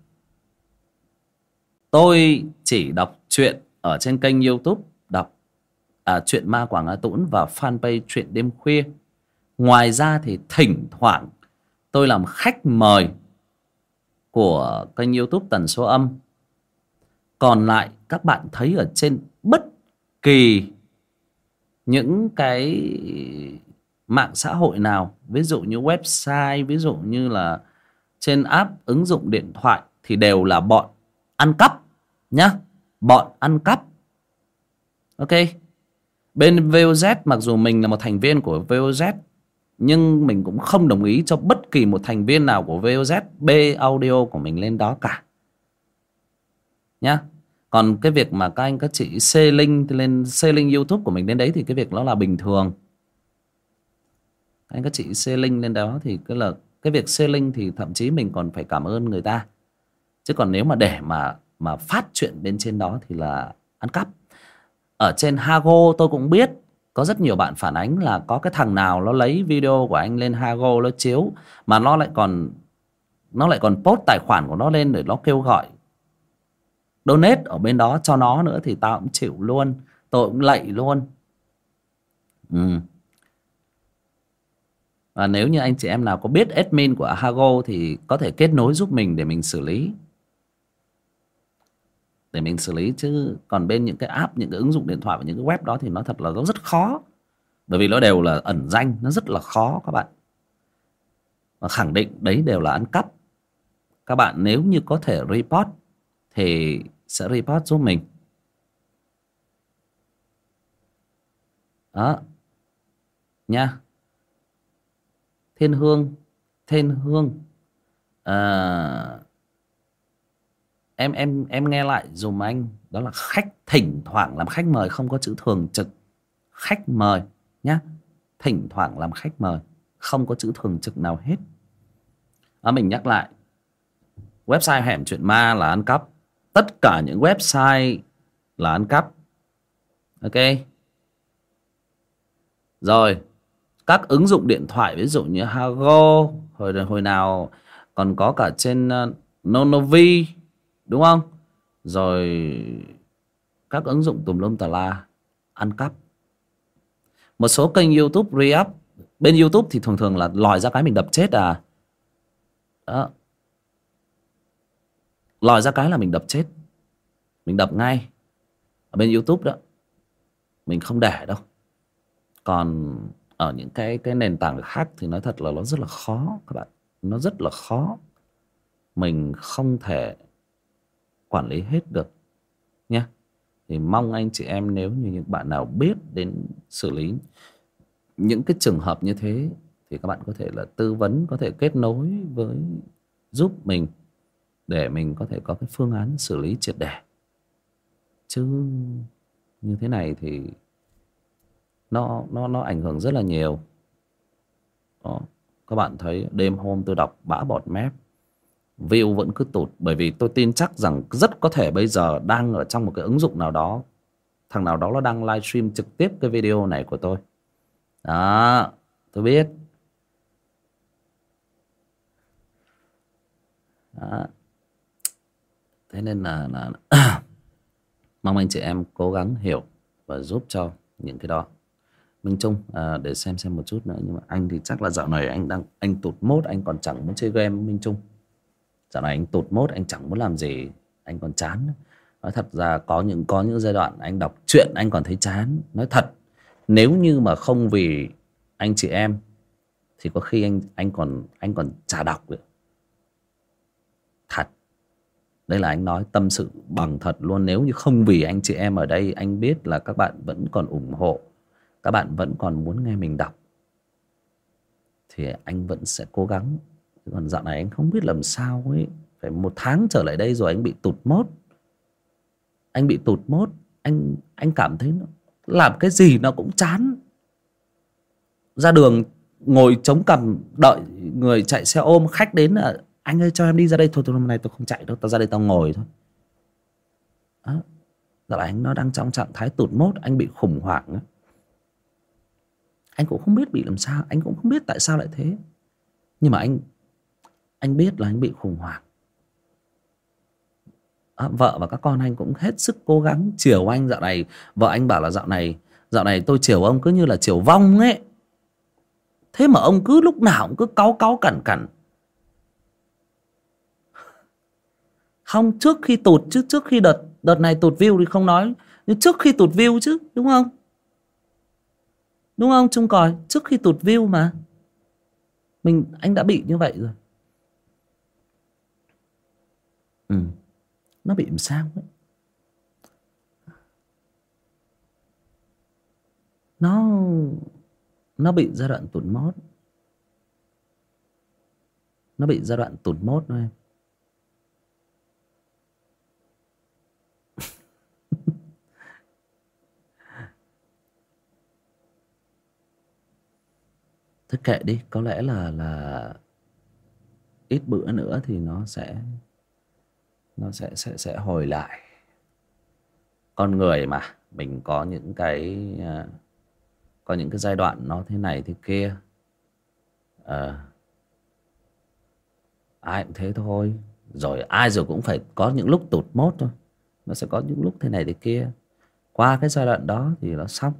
tôi chỉ đọc truyện ở trên kênh youtube đọc à, chuyện ma quảng a tũng và fanpage chuyện đêm khuya. Ngoài ra thì thỉnh thoảng tôi làm khách mời của kênh youtube tần số âm còn lại, các bạn thấy ở trên bất kỳ những cái mạng xã hội nào, ví dụ như website, ví dụ như là trên app ứng dụng điện thoại, thì đều là bọn ăn cắp nhá. Bọn ăn cắp. Ok. Bên VOZ mặc dù mình là một thành viên của VOZ nhưng mình cũng không đồng ý cho bất kỳ một thành viên nào của VOZ B audio của mình lên đó cả nhá. Còn cái việc mà các anh, các chị xê link lên xê link youtube của mình đến đấy thì cái việc đó là bình thường. Anh, các chị xê link lên đó thì cái là, cái việc xê link thì thậm chí mình còn phải cảm ơn người ta. Chứ còn nếu mà để mà mà phát chuyện bên trên đó thì là ăn cắp. Ở trên Hago tôi cũng biết, có rất nhiều bạn phản ánh là có cái thằng nào nó lấy video của anh lên Hago nó chiếu, mà nó lại còn, nó lại còn post tài khoản của nó lên để nó kêu gọi donate ở bên đó cho nó nữa thì tao cũng chịu luôn. Tôi cũng lạy luôn. Ừ. và nếu như anh chị em nào có biết admin của Hago thì có thể kết nối giúp mình để mình xử lý. Để mình xử lý chứ. Còn bên những cái app, những cái ứng dụng điện thoại và những cái web đó thì nó thật là nó rất khó. Bởi vì nó đều là ẩn danh, nó rất là khó các bạn. Và khẳng định đấy đều là ăn cắp. Các bạn nếu như có thể report thì sẽ report giúp mình. Đó. Nha. Thiên hương. Thiên hương. À, em em em nghe lại dùm anh. Đó là khách thỉnh thoảng làm khách mời không có chữ thường trực. Khách mời nhá. Thỉnh thoảng làm khách mời không có chữ thường trực nào hết. À, mình nhắc lại. Website hẻm chuyện ma là ăn cắp tất cả những website là ăn cắp. Ok? Rồi các ứng dụng điện thoại ví dụ như Hago hồi hồi nào còn có cả trên uh, Nonovi đúng không? Rồi các ứng dụng tùm lum tà la ăn cắp. Một số kênh youtube re-up. Bên youtube thì thường thường là lòi ra cái mình đập chết à. Đó lòi ra cái là mình đập chết. Mình đập ngay. Ở bên youtube đó. Mình không để đâu. Còn ở những cái cái nền tảng khác thì nói thật là nó rất là khó, các bạn. Nó rất là khó. Mình không thể quản lý hết được nhé thì mong anh chị em nếu như những bạn nào biết đến xử lý những cái trường hợp như thế thì các bạn có thể là tư vấn, có thể kết nối với giúp mình để mình có thể có cái phương án xử lý triệt để. Chứ như thế này thì nó nó nó ảnh hưởng rất là nhiều. Đó, các bạn thấy đêm hôm tôi đọc bã bọt mép, view vẫn cứ tụt, bởi vì tôi tin chắc rằng rất có thể bây giờ đang ở trong một cái ứng dụng nào đó, thằng nào đó nó đang livestream trực tiếp cái video này của tôi. Đó, tôi biết. Đó thế nên là, là <clears throat> mong anh chị em cố gắng hiểu và giúp cho những cái đó. Minh Trung à, để xem xem một chút nữa nhưng mà anh thì chắc là dạo này anh đang anh tụt mốt anh còn chẳng muốn chơi game Minh Trung. Dạo này anh tụt mốt anh chẳng muốn làm gì anh còn chán. Nói thật ra có những có những giai đoạn anh đọc truyện anh còn thấy chán. Nói thật nếu như mà không vì anh chị em thì có khi anh anh còn anh còn chả đọc được thật đây là anh nói tâm sự bằng thật luôn. Nếu như không vì anh chị em ở đây, anh biết là các bạn vẫn còn ủng hộ, các bạn vẫn còn muốn nghe mình đọc, thì anh vẫn sẽ cố gắng. Còn dạo này anh không biết làm sao ấy. Phải một tháng trở lại đây rồi anh bị tụt mốt anh bị tụt mốt anh anh cảm thấy làm cái gì nó cũng chán. Ra đường ngồi chống cằm, đợi người chạy xe ôm, khách đến là anh ơi cho em đi ra đây. Thôi thôi hôm nay tôi không chạy đâu tao ra đây tao ngồi thôi. Đó dạo này anh nó đang trong trạng thái tụt mốt anh bị khủng hoảng anh cũng không biết bị làm sao anh cũng không biết tại sao lại thế. Nhưng mà anh anh biết là anh bị khủng hoảng. À, vợ và các con anh cũng hết sức cố gắng chiều anh. Dạo này vợ anh bảo là dạo này dạo này tôi chiều ông cứ như là chiều vong ấy. Thế mà ông cứ lúc nào cũng cứ cáu cáu cẩn cẩn không, trước khi tụt chứ, trước khi đợt đợt này tụt view thì không nói. Nhưng trước khi tụt view chứ, đúng không? Đúng không, trung còi? Trước khi tụt view mà. Mình, anh đã bị như vậy rồi. Ừ. Nó bị làm sao ấy? Nó nó bị giai đoạn tụt mốt nó bị giai đoạn tụt mốt thôi em Thế kệ đi, có lẽ là là ít bữa nữa thì nó sẽ nó sẽ sẽ sẽ hồi lại. Con người mà, mình có những cái à, có những cái giai đoạn nó thế này thế kia. À, ai cũng thế thôi. Rồi ai rồi cũng phải có những lúc tụt mốt thôi. Nó sẽ có những lúc thế này thế kia. Qua cái giai đoạn đó thì nó xong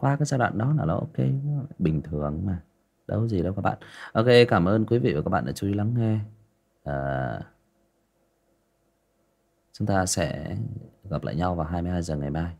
qua cái giai đoạn đó là nó ok bình thường mà. Đâu gì đâu các bạn. Ok cảm ơn quý vị và các bạn đã chú ý lắng nghe. À, chúng ta sẽ gặp lại nhau vào 22 giờ ngày mai.